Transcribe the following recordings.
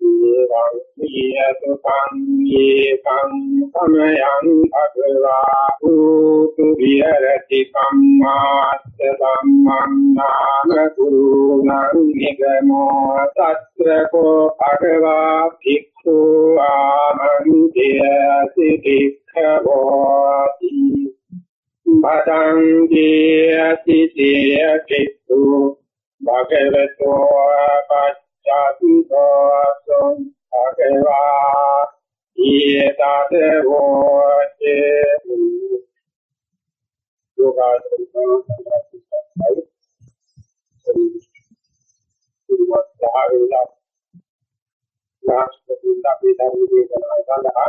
යේවං යේකං සමයං භගවා උතු විහෙරති කම්මාස්ස ධම්මං නාම ගුරුණං නිගමෝ තත්‍ර කෝ භගවා භික්ඛු ආමන්ත්‍යසි භික්ඛවෝති. බදං දීයති දීයති භගවතෝ จัตโตสุอะเกวาอิตาเตโวเจโยกาสุโตสุวัตถาวิลานาสตุลาปิดาวิเดกนาสันดา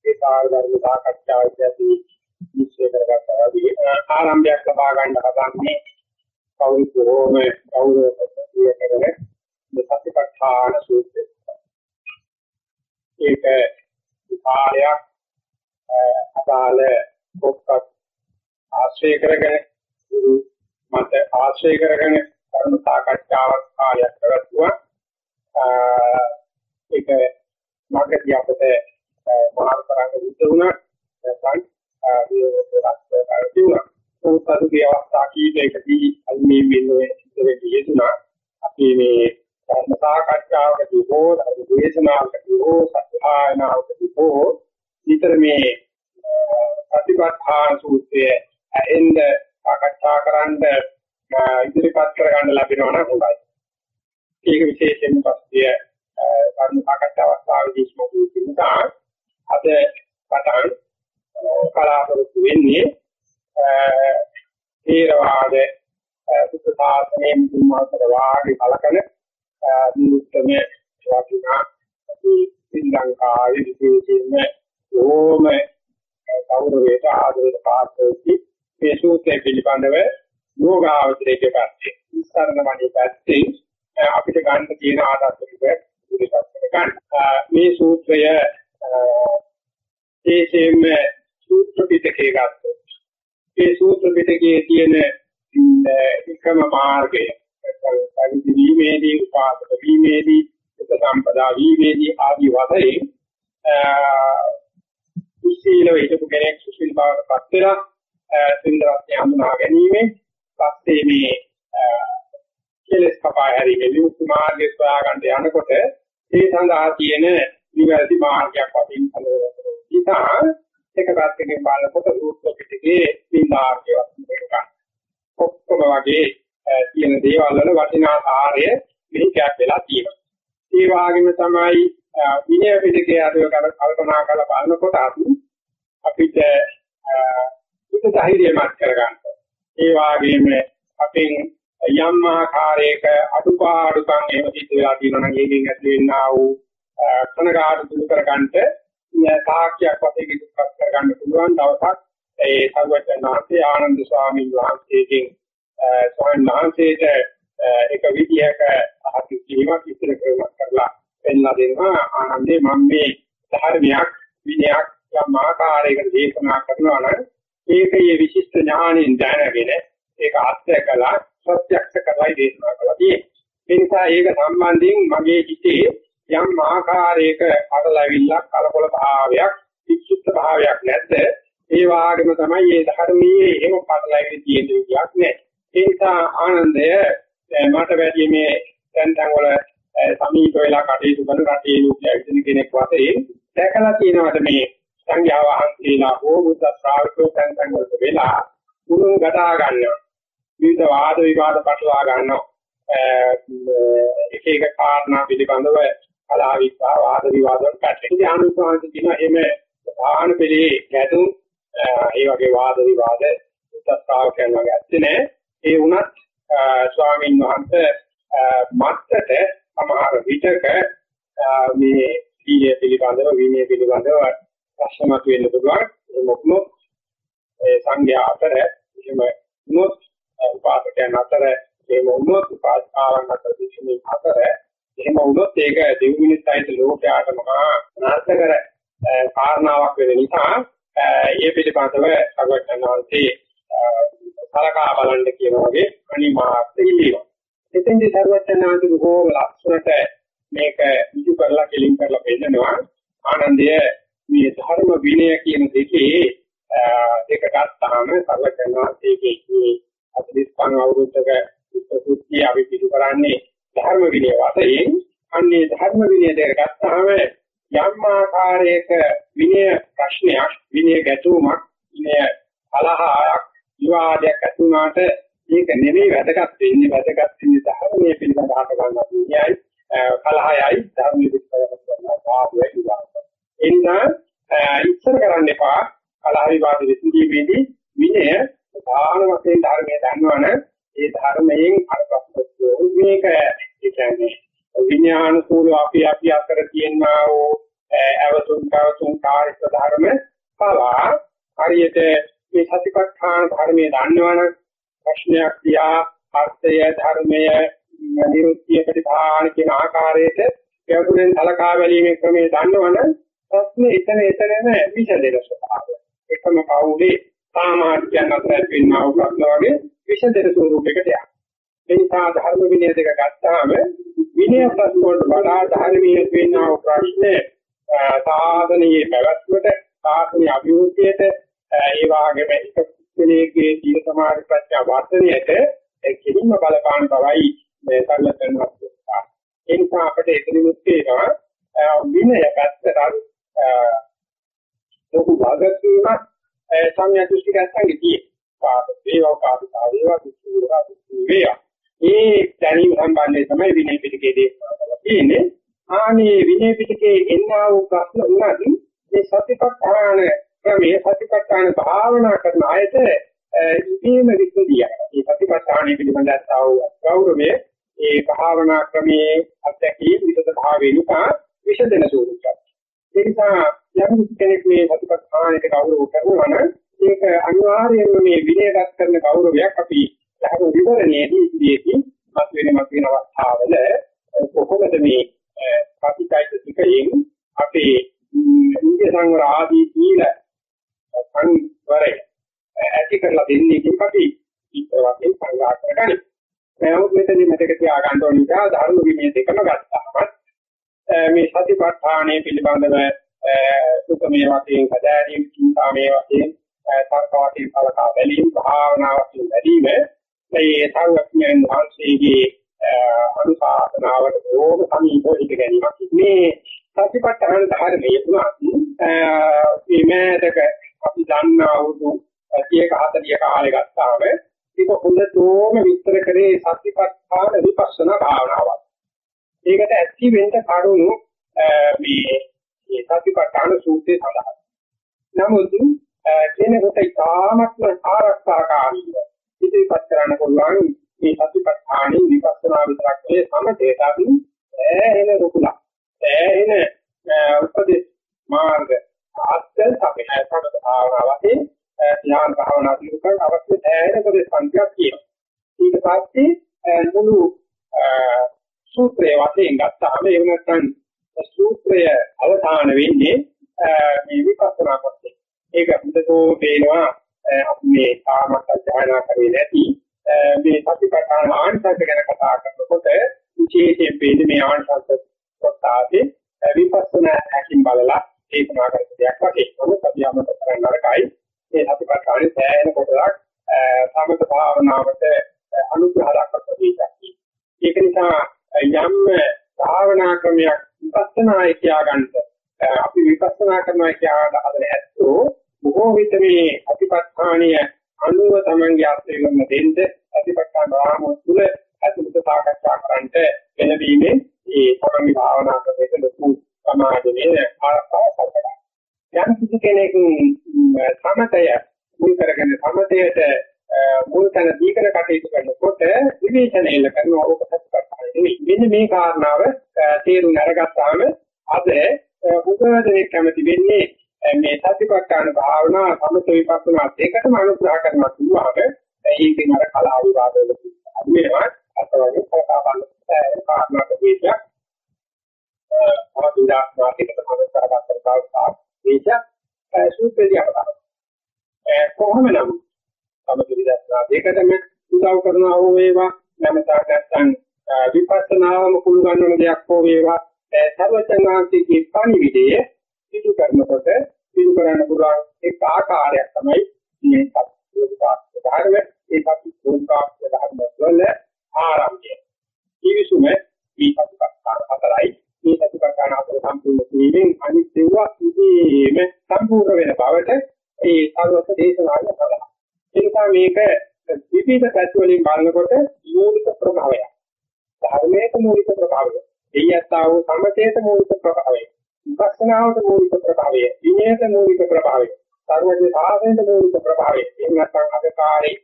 เอตาลาวิดาคัจจาเจติ निश्चय करगा करा आरंभ का भाग अंडा में कौन को में कौन को ये करें සතිපට්ඨාන සූත්‍රය. ඒක විපාරයක් අදාළ පොක්කත් ආශ්‍රය කරගෙන මත ආශ්‍රය කරගෙන කරුණු සාකච්ඡාවක් කාලයක් කරතුවා. ඒක මාර්ගදී අපිට මොනවාර කරන්න උද්ද වුණා. නැත්නම් විරත් කරතිවුණා. උත්පත්ති අවස්ථා කීපයකදී අල්මී මින්නේ ඉතිරි යෙදුණා. අපි මේ ධර්ම සාකච්ඡාවකදී හෝ ධර්ම දේශනාවකදී හෝ සත්‍යයනාවකදී හෝ විතර මේ ප්‍රතිපත්තාන සූත්‍රයේ ඇෙන්ද සාකච්ඡා කරන්න ඉදිරිපත් කරගන්න ලැබෙනවා නම් හොඳයි. ඒක විශේෂයෙන්ම පස්සේ ධර්ම සාකච්ඡා අවස්ථාවේදී ස්මතු වෙනවා. අද පටන් කලාපරුතු වෙන්නේ ථේරවාද බුද්ධ ශාසනයෙන් තුන්වසර වාගේ කලකන නිරුත්තමයේ වටිනා ශ්‍රී ලංකාවේ විශේෂයෙන්ම ඕම කවුරුවේට ආදරයට පාත්‍රයි මේ සූත්‍රය පිළිබඳව යෝගාවචරයේ පැත්තේ සරණ මණී පැත්තේ අපිට ගන්න තියෙන ආදර්ශ ටික ඉදිරිපත් කරගන්න. මේ සූත්‍රය විශේෂයෙන්ම සූත්‍ර පිටකේ ගත්තොත් මේ සූත්‍ර පිටකයේ තියෙන එකම මාර්ගය පරිදි වීමේදී උපාසක වීමේදී උප සම්පදා වීමේදී ආදී වශයෙන් සුශීලව හිටපු කෙනෙක් සුශීල බවට පත් වෙලා සින්දරත්ය හඳුනා ගැනීම පස්සේ මේ කෙලස් කපා හැරීමේ විමුක්ති මාර්ගය සොයා ගන්න යනකොට ඒ සඳහා තියෙන නිවැරදි මාර්ගයක් වශයෙන් හඳුනගන්නවා. ඒක පැත්තකින් බලනකොට සූත්‍ර පිටකේ සින්දාර්ගය වශයෙන් ගන්න. ඔක්කොම වගේ තියෙන දේවල් වල වටිනා සාරය මෙහිකයක් වෙලා තියෙනවා. ඒ වගේම තමයි විනය පිටකයේ අදව කල්පනා කරලා බලනකොට අපිට හිත ධෛර්යමත් කරගන්න. ඒ වගේම අපෙන් යම් ආකාරයක අඩුපාඩුකම් එහෙම සිද්ධ වෙලා තියෙනවා නම් ඒකෙන් ඇති වෙන්නා වූ කනගාටු දුරු කරගන්නට තාක්ෂයක් වශයෙන් ඉදිරිපත් කරගන්න පුළුවන් දවසක් ඒ සර්වඥාන්සේ ආනන්ද ස්වාමීන් වහන්සේගෙන් ස්වාමීන් වහන්සේට එක විදිහක අහති කීමක් ඉතිර කරලා පෙන්ලා දෙනවා ආනන්දේ මම මේ ධර්මයක් විනයක් යම් ආකාරයකට දේශනා කරනවා නම් ඒකයේ විශිෂ්ට ඥාණයෙන් දැනගෙන ඒක අත්‍යකලා ප්‍රත්‍යක්ෂ කරලා දේශනා කළා තියෙනවා. ඒ නිසා ඒක සම්බන්ධයෙන් මගේ හිතේ යම් ආකාරයක අරලවිල්ලක් කලකොල භාවයක් විචිත්ත භාවයක් නැද්ද ඒ වාගේම තමයි මේ ධර්මයේ එහෙම පටලැවිලි තියෙන විදියක් නෑ. ඒ නිසා ආනන්දය මට වැඩි මේ දැන් තන් වල සමීප වෙලා කටයුතු කරන රටේ ලෝකයේ කෙනෙක් වශයෙන් දැකලා තියෙනවාද මේ සංඝයා වහන්සේලා හෝ බුද්ධ ශ්‍රාවකයෝ තන් තන් වලට වෙලා උණු ගඩා ගන්නවා. විවිධ වාද විවාද පටලවා ගන්නවා. එක එක කාරණා පිළිබඳව කලහ විස්සා වාද විවාද පැටලෙන. ඉතින් ආනුසාරණ කියන එහෙම ප්‍රධාන පිළි ගැටුම් ඒ වගේ වාද විවාද උත්සාහකයන් වගේ ඇත්තේ නැහැ. ඒ වුණත් ස්වාමීන් වහන්සේ මත්තට සමහර විටක මේ සීය පිළිබඳව විනය පිළිබඳව ප්‍රශ්න මතුවෙන්න පුළුවන්. මොකද ඒ සංඝයා අතර අතර එහෙම වුණොත් උපාසකාවන් අතර විශ්මී අතර එහෙම වුණොත් ඒක දෙවි මිනිස්සයිද ලෝකයාට මහා නාස්තකර කාරණාවක් වෙන නිසා ඒ පිළිබඳව සර්වඥාන්සේ සලකා බලන්න කියන වගේ අනිමාර්ථ ඉල්ලීම. එතෙන්දී සර්වඥාන්සේ බොහෝ ලක්ෂණට මේක ඉදු කරලා කෙලින් කරලා පෙන්නනවා ආනන්දය මේ ධර්ම විනය කියන දෙකේ දෙක ගත්තාම සර්වඥාන්සේගේ මේ 45 අවුරුද්දක සුත්තිය අපි පිටු කරන්නේ ධර්ම විනය වශයෙන් අන්නේ ධර්ම විනය දෙක ගත්තාම යම් ආකාරයක විනය ප්‍රශ්නයක් විනය ගැටුමක් විනය කලහයක් විවාදයක් ඇති වුණාට ඒක නෙමෙයි වැදගත් වෙන්නේ. වැදගත් වෙන්නේ ධර්මයේ පිළිබඳව අහක ගන්න විනයයි කලහයයි ධර්මයේ පිළිබඳව කරන භාවය විවාද එන්න ඉස්සර කරන්න එපා. කලහ විවාද විසඳීමේදී විනය ප්‍රධාන වශයෙන් ධර්මයේ දන්නවනම් ඒ ධර්මයෙන් අරපස්සෝ මේක ඒ කියන්නේ විඥානුකූල අපි අපි අතර තියෙනා වූ අවතුන් කවතුන් කාර්ය ධර්ම පවා හරියට මේ සතිපට්ඨාන ධර්මයේ දන්නවනම් ප්‍රශ්නයක් තියා අර්ථය ධර්මය නිරුක්තිය ප්‍රතිභාන කියන ආකාරයට ගැඹුරෙන් සලකා බැලීමේ ක්‍රමයේ දන්නවනම් ප්‍රශ්නේ එතන එතනම විසඳෙන ස්වභාවය. එකම කවුලේ සාමාජ්‍යයන් අතර වෙන්නා වූ ප්‍රශ්න වගේ විසඳෙන ස්වරූපයකට යනවා. ඒ නිසා ධර්ම විනය දෙක ගත්තාම විනය ප්‍රශ්න වලට වඩා ධර්මීය වෙන්නා වූ ප්‍රශ්නේ සාධනීය පැවැත්මට සාධනීය අභිවෘද්ධියට ඒ වගේම එක කුසලයේ ජීව සමාධි ප්‍රඥා වර්ධනයට කිසිම බලපාන බවයි මේ සම්ලතනවත්. ඒ නිසා අපිට එතනිමුත් තේනවා විනය පැත්තට ලොකු භාගකීමක් සංඥා දෘෂ්ටි ගන්නගේ තියෙනවා. වේවා කාර්යය වේවා දුක්ඛ වේවා. ඒ දැනීම සම්බන්ධයෙන් තමයි විනය පිටකයේ දේශනා තියෙන්නේ. ආනේ විනය පිටකයේ එන්නා වූ ප්‍රශ්න උනදී මේ සතිපට්ඨාන ක්‍රමයේ සතිපට්ඨාන භාවනා කරන අයට ඉදීම විසුදිය. මේ සතිපට්ඨාන පිළිබඳව ගෞරවයේ ඒ භාවනා ක්‍රමයේ අත්‍යකී විසද භාවය නිසා විසදෙන ස්වරූපයක්. ඒ නිසා යම් කෙනෙක් මේ සතිපට්ඨානයට ගෞරව කරනවා නම් ඒක අනිවාර්යයෙන්ම මේ විනයගත කරන ගෞරවයක් අපි ධර්ම විවරණයේදී ඉදිරියේදී මත වෙන මත වෙන අවස්ථාවල කොහොමද මේ ප්‍රතිචෛතසිකයෙන් අපේ ඉන්දිය සංවර ආදී කීල සංවරය ඇති කරලා දෙන්නේ කියන අපි ඉස්සරහින් සංග්‍රහ කරගන්න. නමුත් මෙතන මතක තියාගන්න ඕන නිසා ධර්ම විනය දෙකම ගත්තාම මේ සතිපට්ඨානය පිළිබඳව සුතමේ වශයෙන් හදාරීම් චින්තාමේ වශයෙන් සර්කවටි සලකා බැලීම භාවනාවකින් වැඩිම මේ සංඥාන් වහන්සේගේ අනුශාසනාවට බොහොම සමීපව ඉඳ ගැනීමක් මේ සතිපට්ඨාන ධර්මයේ තුනක් මේ මේදක අපි දන්නා වූ 30 40 කාලේ ගත්තාම ඒක හොඳටම විස්තර කරේ සතිපට්ඨාන විපස්සනා භාවනාවක් ඒකට ඇති වෙන්න කරුණු මේ මේ සතිපට්ඨාන සූත්‍රයේ සඳහන්. නමුත් කෙනෙකුට ඉතාමත්ම ආරක්ෂාකාරීව ඉදිරිපත් කරන්න පුළුවන් මේ සතිපට්ඨානෙ විපස්සනා විතරක් නෙවෙයි සමතේට අපි ඇහෙන රුකුල. ඇහෙන උපදේශ මාර්ග ආස්තල් අපි හැසකට භාවනාවකින් ධ්‍යාන භාවනා දිනු කරන අවශ්‍ය ඇහෙන උපදේශ සංඛ්‍යාවක් කියනවා. ඊට පස්සේ මුළු සූත්‍රයේ වශයෙන් ගත්තාම එහෙම නැත්නම් සූත්‍රය අවධාන වෙන්නේ මේ විපස්සනා කොටසේ. ඒක හොඳටෝ පේනවා අපි මේ තාමත් අධ්‍යයනා කරේ නැති මේ සතිපට්ඨාන ආංශක ගැන කතා කරනකොට විශේෂයෙන් පේන්නේ මේ ආංශක කොටාවේ විපස්සනා හැකින් බලලා ඒකමා කරපු දෙයක් වගේ. නමුත් අපි අමතක කරන්න නරකයි. මේ සතිපට්ඨානේ සෑහෙන කොටලක් සමත භාවනාවට අනුග්‍රහ දක්වපු දෙයක්. ඒක නිසා යම් භාවනා ක්‍රමයක් විපස්සනායි කියාගන්න අපි විපස්සනා කරනවා කියන හදන ඇත්තෝ බොහෝ විට මේ අතිපත්ථානීය අනුව තමන්ගේ ආශ්‍රය කරන දෙන්න අතිපත්ථාන රාම තුල අතුලත සාකච්ඡා කරන්නට වෙනදීනේ ඒ තමන්ගේ භාවනා ක්‍රමයක ලොකු සමාධියේ ආරක්ෂාවක් කරනවා. යම් කිසි කෙනෙක් සමතය මුල් කරගෙන සමතයට මුල් තැන දීකර කටයුතු කරනකොට විවේචනයල කරන ඕකසත් කරන්නේ. මෙන්න මේ කාරණාව තේරුම් අරගත්තාම අද උපදේශයක් කැමති වෙන්නේ මේ සතිපට්ඨාන භාවනා සමථ විපස්සනා දෙකටම අනුග්‍රහ කරනවා කියුවාම ඒකෙන් අර කලාව විවාදවල අද මේවා අතවගේ කතා බලන්න කාරණාක විදිහට අවුදා මාතිකට තමයි කරගන්න බව විදිහ සූත්‍රය අපරාධ කොහොම නම් සමතුලිත දර්ශනා දෙකටම උදව් කරනවා හෝ වේවා නැමතා නැත්නම් විපස්සනාවම කුළු ගන්නන දෙයක් හෝ වේවා සර්වචනාන්තිකේ පණිවිඩය සිදු කරනකොට සිදු කරන්න පුළුවන් එක් ආකාරයක් තමයි මේ සත්‍යෝපාස්ත ධර්ම ඒ සත්‍යෝපාස්ත ධර්ම වල ආරම්භය. ඊවිසුම මේ සත්‍යපස්කාර හතරයි මේ සත්‍යපස්කාර හතර සම්පූර්ණ වීමෙන් අනිත් ඒවා ඉදීම සම්පූර්ණ වෙන බවට ඒ සර්වත දේශනාවේ සඳහන්. ඒ නිසා මේක විවිධ පැති වලින් බලනකොට මූලික ප්‍රභාවයක්. ධර්මයේ මූලික ප්‍රභාවය. එයත්තා වූ සමතේත මූලික ප්‍රභාවය. විපස්සනාවට මූලික ප්‍රභාවය. විනයට මූලික ප්‍රභාවය. සර්වජ්‍ය සාසනයට මූලික ප්‍රභාවය. එහෙම නැත්නම් අධිකාරී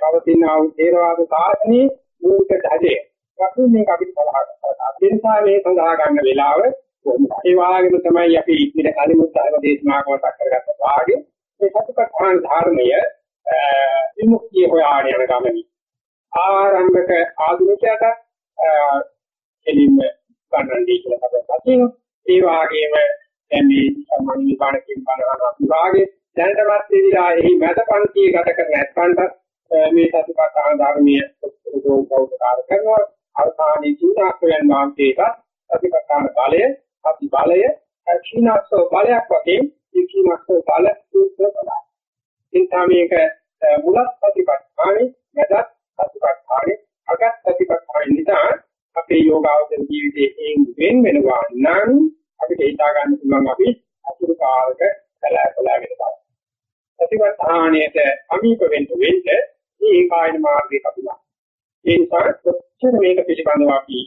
පවතින ආ වූ ථේරවාද සාසනයේ මූලික ධජය. වශයෙන් මේක අපිට සලහා කරනවා. ඒ නිසා මේ සඳහා ගන්න වෙලාව ඒ වාගේම තමයි අපි ඉතින් කලිමුත් ධර්ම දේශනා කොටස් කරගත්ත වාගේ මේ සතිපට්ඨාන ධර්මය විමුක්තිය හොයාගෙන යන ගමනයි. ආරම්භක ආධුනිකයට එළින්ම ගන්නදී කියලා කතාවක් ඒ වාගේම දැන් මේ සම්මාන විපාකකින් බලනවා විභාගේ දැනටමත් ඉදිරියා එහි මැද පන්තියේ ගත කරන නැත්නම් මේ සතිපට්ඨාන ධර්මයේ උපකාර කරනවා අවසානයේ චින්තාක්‍රයන් වාන්තේට සතිපට්ඨාන බලය අති බලය ක්ෂීණස්ස බලයක් වගේ ක්ෂීණස්ස බල සූත්‍ර බලය. එතන මේක මුලත් සතිපට්ඨානේ මැදත් සතිපට්ඨානේ අගත් සතිපට්ඨානේ නිසා අපේ යෝගාවචර ජීවිතයේ වෙන වෙනවා නම් අපිට හිතා ගන්න පුළුවන් අපි අතුරු කාලක කලාකලාගෙන තමයි. ප්‍රතිවර්ධාණයට අමීප වෙන්න වෙන්න මේ ඒකායන මාර්ගයේ කපුලා. ඒ නිසා කොච්චර මේක පිළිබඳව අපි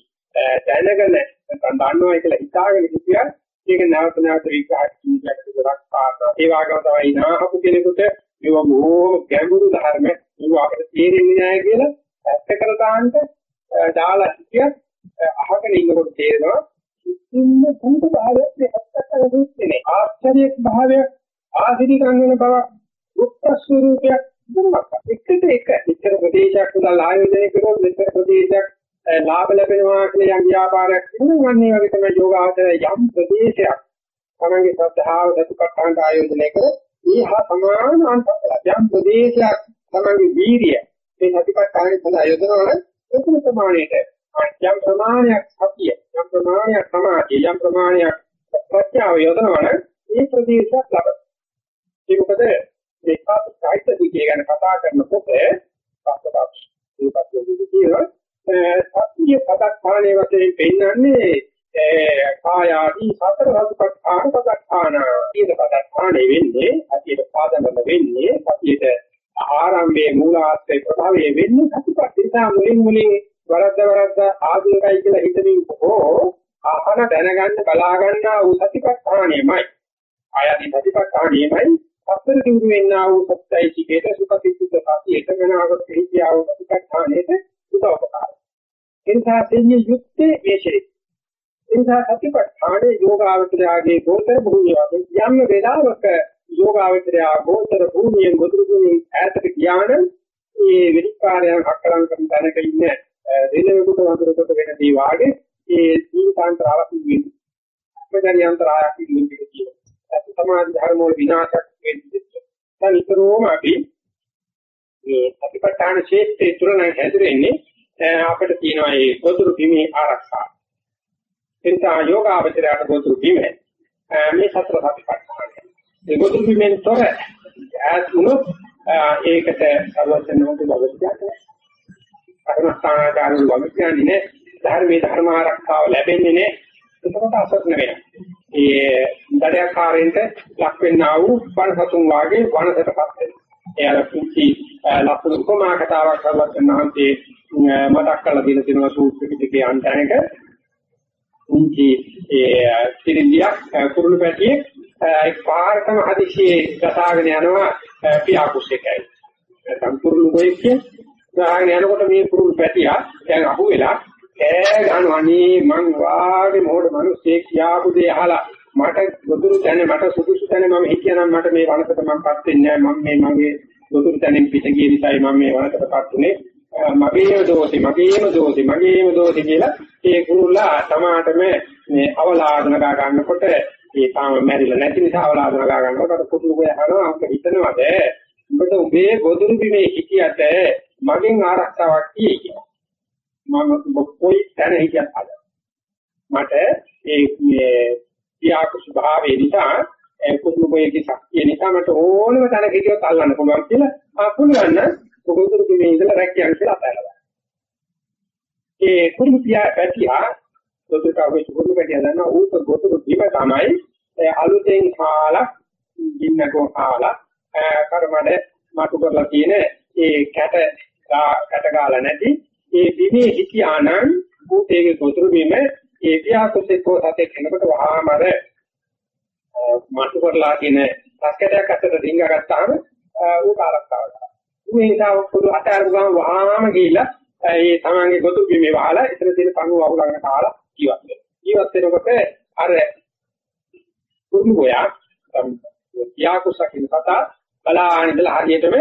දැනගෙන නැත්නම් දන්නවා කියලා හිතාගෙන හිටියත් ඒක නැවත නැවත විග්‍රහ කිරීමක් විතරක් පාඩම. ඒ වගේම තමයි නාහපු කෙනෙකුට මේව බොහෝම ගැඹුරු ධර්ම මේව අපිට තේරෙන්නේ නැහැ කියලා ඇත්ත කර දාන්න දාලා හිටියත් අහගෙන ඉන්නකොට තේරෙනවා ඉන්න කුණු භාවයක් ඇත්තට දුන්නේ ආශ්චර්යයක් භාවයක් ආධිනිකන් වෙන බව උත්තර ස්වරූපයක් දුන්නක් එකට එක ඉතර ප්‍රදේශයක් උදා ආයෝජනය කරොත් මෙතර ප්‍රදේශයක් ලාභ ලැබෙනවා කියලා යම් ව්‍යාපාරයක් තිබුණා වන්නේ වගේ තමයි යෝගාවචර යම් ප්‍රදේශයක් තමන්ගේ ශ්‍රද්ධාව දසුපත්තාන්ට ආයෝජනය කරොත් ඊහා සමාන අන්තයක් යම් ප්‍රදේශයක් තමන්ගේ වීරිය මේ සතිපට්ඨානෙ සඳහා යොදනවනේ ඒකම ප්‍රමාණයට යම් ප්‍රමාණයක් සතිය යම් ප්‍රමාණයක් සමාධිය යම් ප්‍රමාණයක් ප්‍රඥාව යොදනවනේ මේ ප්‍රදේශයක් ලබන. ඒ මොකද මේ කායික විද්‍ය ගැන කතා කරනකොට පස්සට ඒකත් කියනවා සතිය පදක්ඛානේ වශයෙන් පෙන්වන්නේ කායාදී සතර සතිපට්ඨාන පදක්ඛාන. ඊට පදක්ඛානේ වෙන්නේ අතියට පාදනම වෙන්නේ සතියට ආරම්භයේ මූලාශ්‍රේ ප්‍රභාවයේ වෙන්නේ සතිපට්ඨාන මුලින් මුලින් වරද්ද වරද්ද ආධුනිකයි කියලා හිතමින් හෝ ආහන දැනගන්න බලා ගන්නා වූ සතිපට්ඨානෙමයි. ආයදී සතිපට්ඨානෙමයි අත්තර කිඳු වෙන්නා වූ සත්‍යයි සිකේත සුඛසිත සතිය එතනනාවක පිළිතියා වූ සතිපට්ඨානෙට උදව්පකාරයි. එනිසා දෙන්නේ යුක්තේ ඒශේ. එනිසා සතිපට්ඨානේ යෝගාවචරයාගේ ගෝචර භූමිය යම් වේලාවක යෝගාවචරයා ගෝචර භූමියෙන් ගොදුරු භූමියෙන් ඈතට ගියානම් මේ විනිකාරයන් හක්කලං කරන තැනක ඉන්නේ දෙලෙකුට වඳුරකට වෙන දේ වාගේ ඒ සීතාන්තරාවක් වෙන්නේ. අපේතරි අන්තරායක් වෙන්නේ කියලා. අපි සමාජ ධර්ම වල විනාශයක් වෙන්නේ. දැන් ඊතරෝම අපි මේ අතිපට්ඨාන ශේෂ්ඨේ තුරණ හැදිරෙන්නේ අපිට තියෙනවා මේ ගොදුරු බිමේ ආරක්ෂාව. එතන යෝගාවචරයට ගොදුරු බිම මේ සතර සතිපට්ඨාන. ඒ ගොදුරු බිමෙන් තොර ඈත් වුණොත් ඒකට සර්වඥෝද බවතියක් කර්මස්ථානාචාරවල වග කියන්නේ ධර්මයේ ධර්ම ආරක්ෂාව ලැබෙන්නේ නේ එතකොට අසත්න වෙනවා. ඒ දඩයක්කාරෙන්ට ලක් වෙන්නා වූ වනසතුන් වාගේ වනසටපත් වෙනවා. ඒ අර කුංචි ලක්ෂණ උපමා කතාවක් කරලා තනහන්තේ මතක් කරලා දෙන තියෙනවා සූත්‍ර පිටකේ අන්තයක කුංචි ඒ සිරින්දියක් කුරුළු පැටියෙක් එක් පාරකම හදිසියේ ගසාගෙන යනවා පියාකුසෙකයි. නැත්නම් කුරුළු ගොයෙක් කියන්නේ ගහගෙන යනකොට මේ කුරුළු පැටියා දැන් අහුවෙලා ඈ ගන්නවා අනේ මං වාගේ මොහොත මිනිස්සේ කියාපු දේ අහලා මට ගොදුරු තැන මට සුදුසු තැන මම හිටියනම් මට මේ වනකට මමපත් වෙන්නේ නැහැ. මම මේ මගේ ගොදුරු තැනින් පිට ගිය නිසායි මම මේ වනකටපත් උනේ. මගේම දෝෂි මගේම දෝෂි මගේම දෝෂි කියලා ඒ කුරුල්ලා තමාටම මේ අවලාදන ගා ගන්නකොට ඒ තාම මැරිලා නැති නිසා අවලාදන ගා ගන්නකොට අර කුරුල්ලෝ යනවා අප හිතනවාද? උඹට උඹේ ගොදුරු බිමේ හිටියට මගෙන් ආරක්ෂාවක් තියෙයි කියලා. මම කොයි තැන හිටියත් අද. මට ඒ මේ පියාක ස්වභාවය නිසා ඒ කුරුල්ලෝගේ ශක්තිය නිසා මට ඕනම තැනක හිටියොත් අල්ලන්න පුළුවන් කියලා ආ පුළුවන් නම් ගොදුරු බිමේ ඉඳලා රැකියන් කියලා අපහැරලා ඒ කුරුළු පියා පැටියා ගොදුරු කාවේ කුරුළු පැටියා දන්න ඌක ගොදුරු බිම තමයි අලුතෙන් කාලා ගින්නකෝ කාලා කරමඩ මාතු කරලා තියෙන ඒ කැට කැට ගාලා නැති ඒ බිමේ හිටියානම් ඌතේගේ ගොදුරු බිම ඒ පියා කුසේ කෝ සතේ කෙනකොට වහාමර මාතු කරලා තියෙන සස්කටයක් අතට රිංගා ගත්තාම ඌ කාලස්තාවට ඒ නිසා පොදු අතාරපු ගමන් වහාම ගිහිල්ලා ඒ තමන්ගේ ගොතු බිමේ වහලා එතන තියෙන පණුව අහුලගෙන කාලා ජීවත් වෙනවා. ජීවත් වෙනකොට අර කුරුගෝයා යාකුසකින් කතා බලාගෙන ඉඳලා හරියටම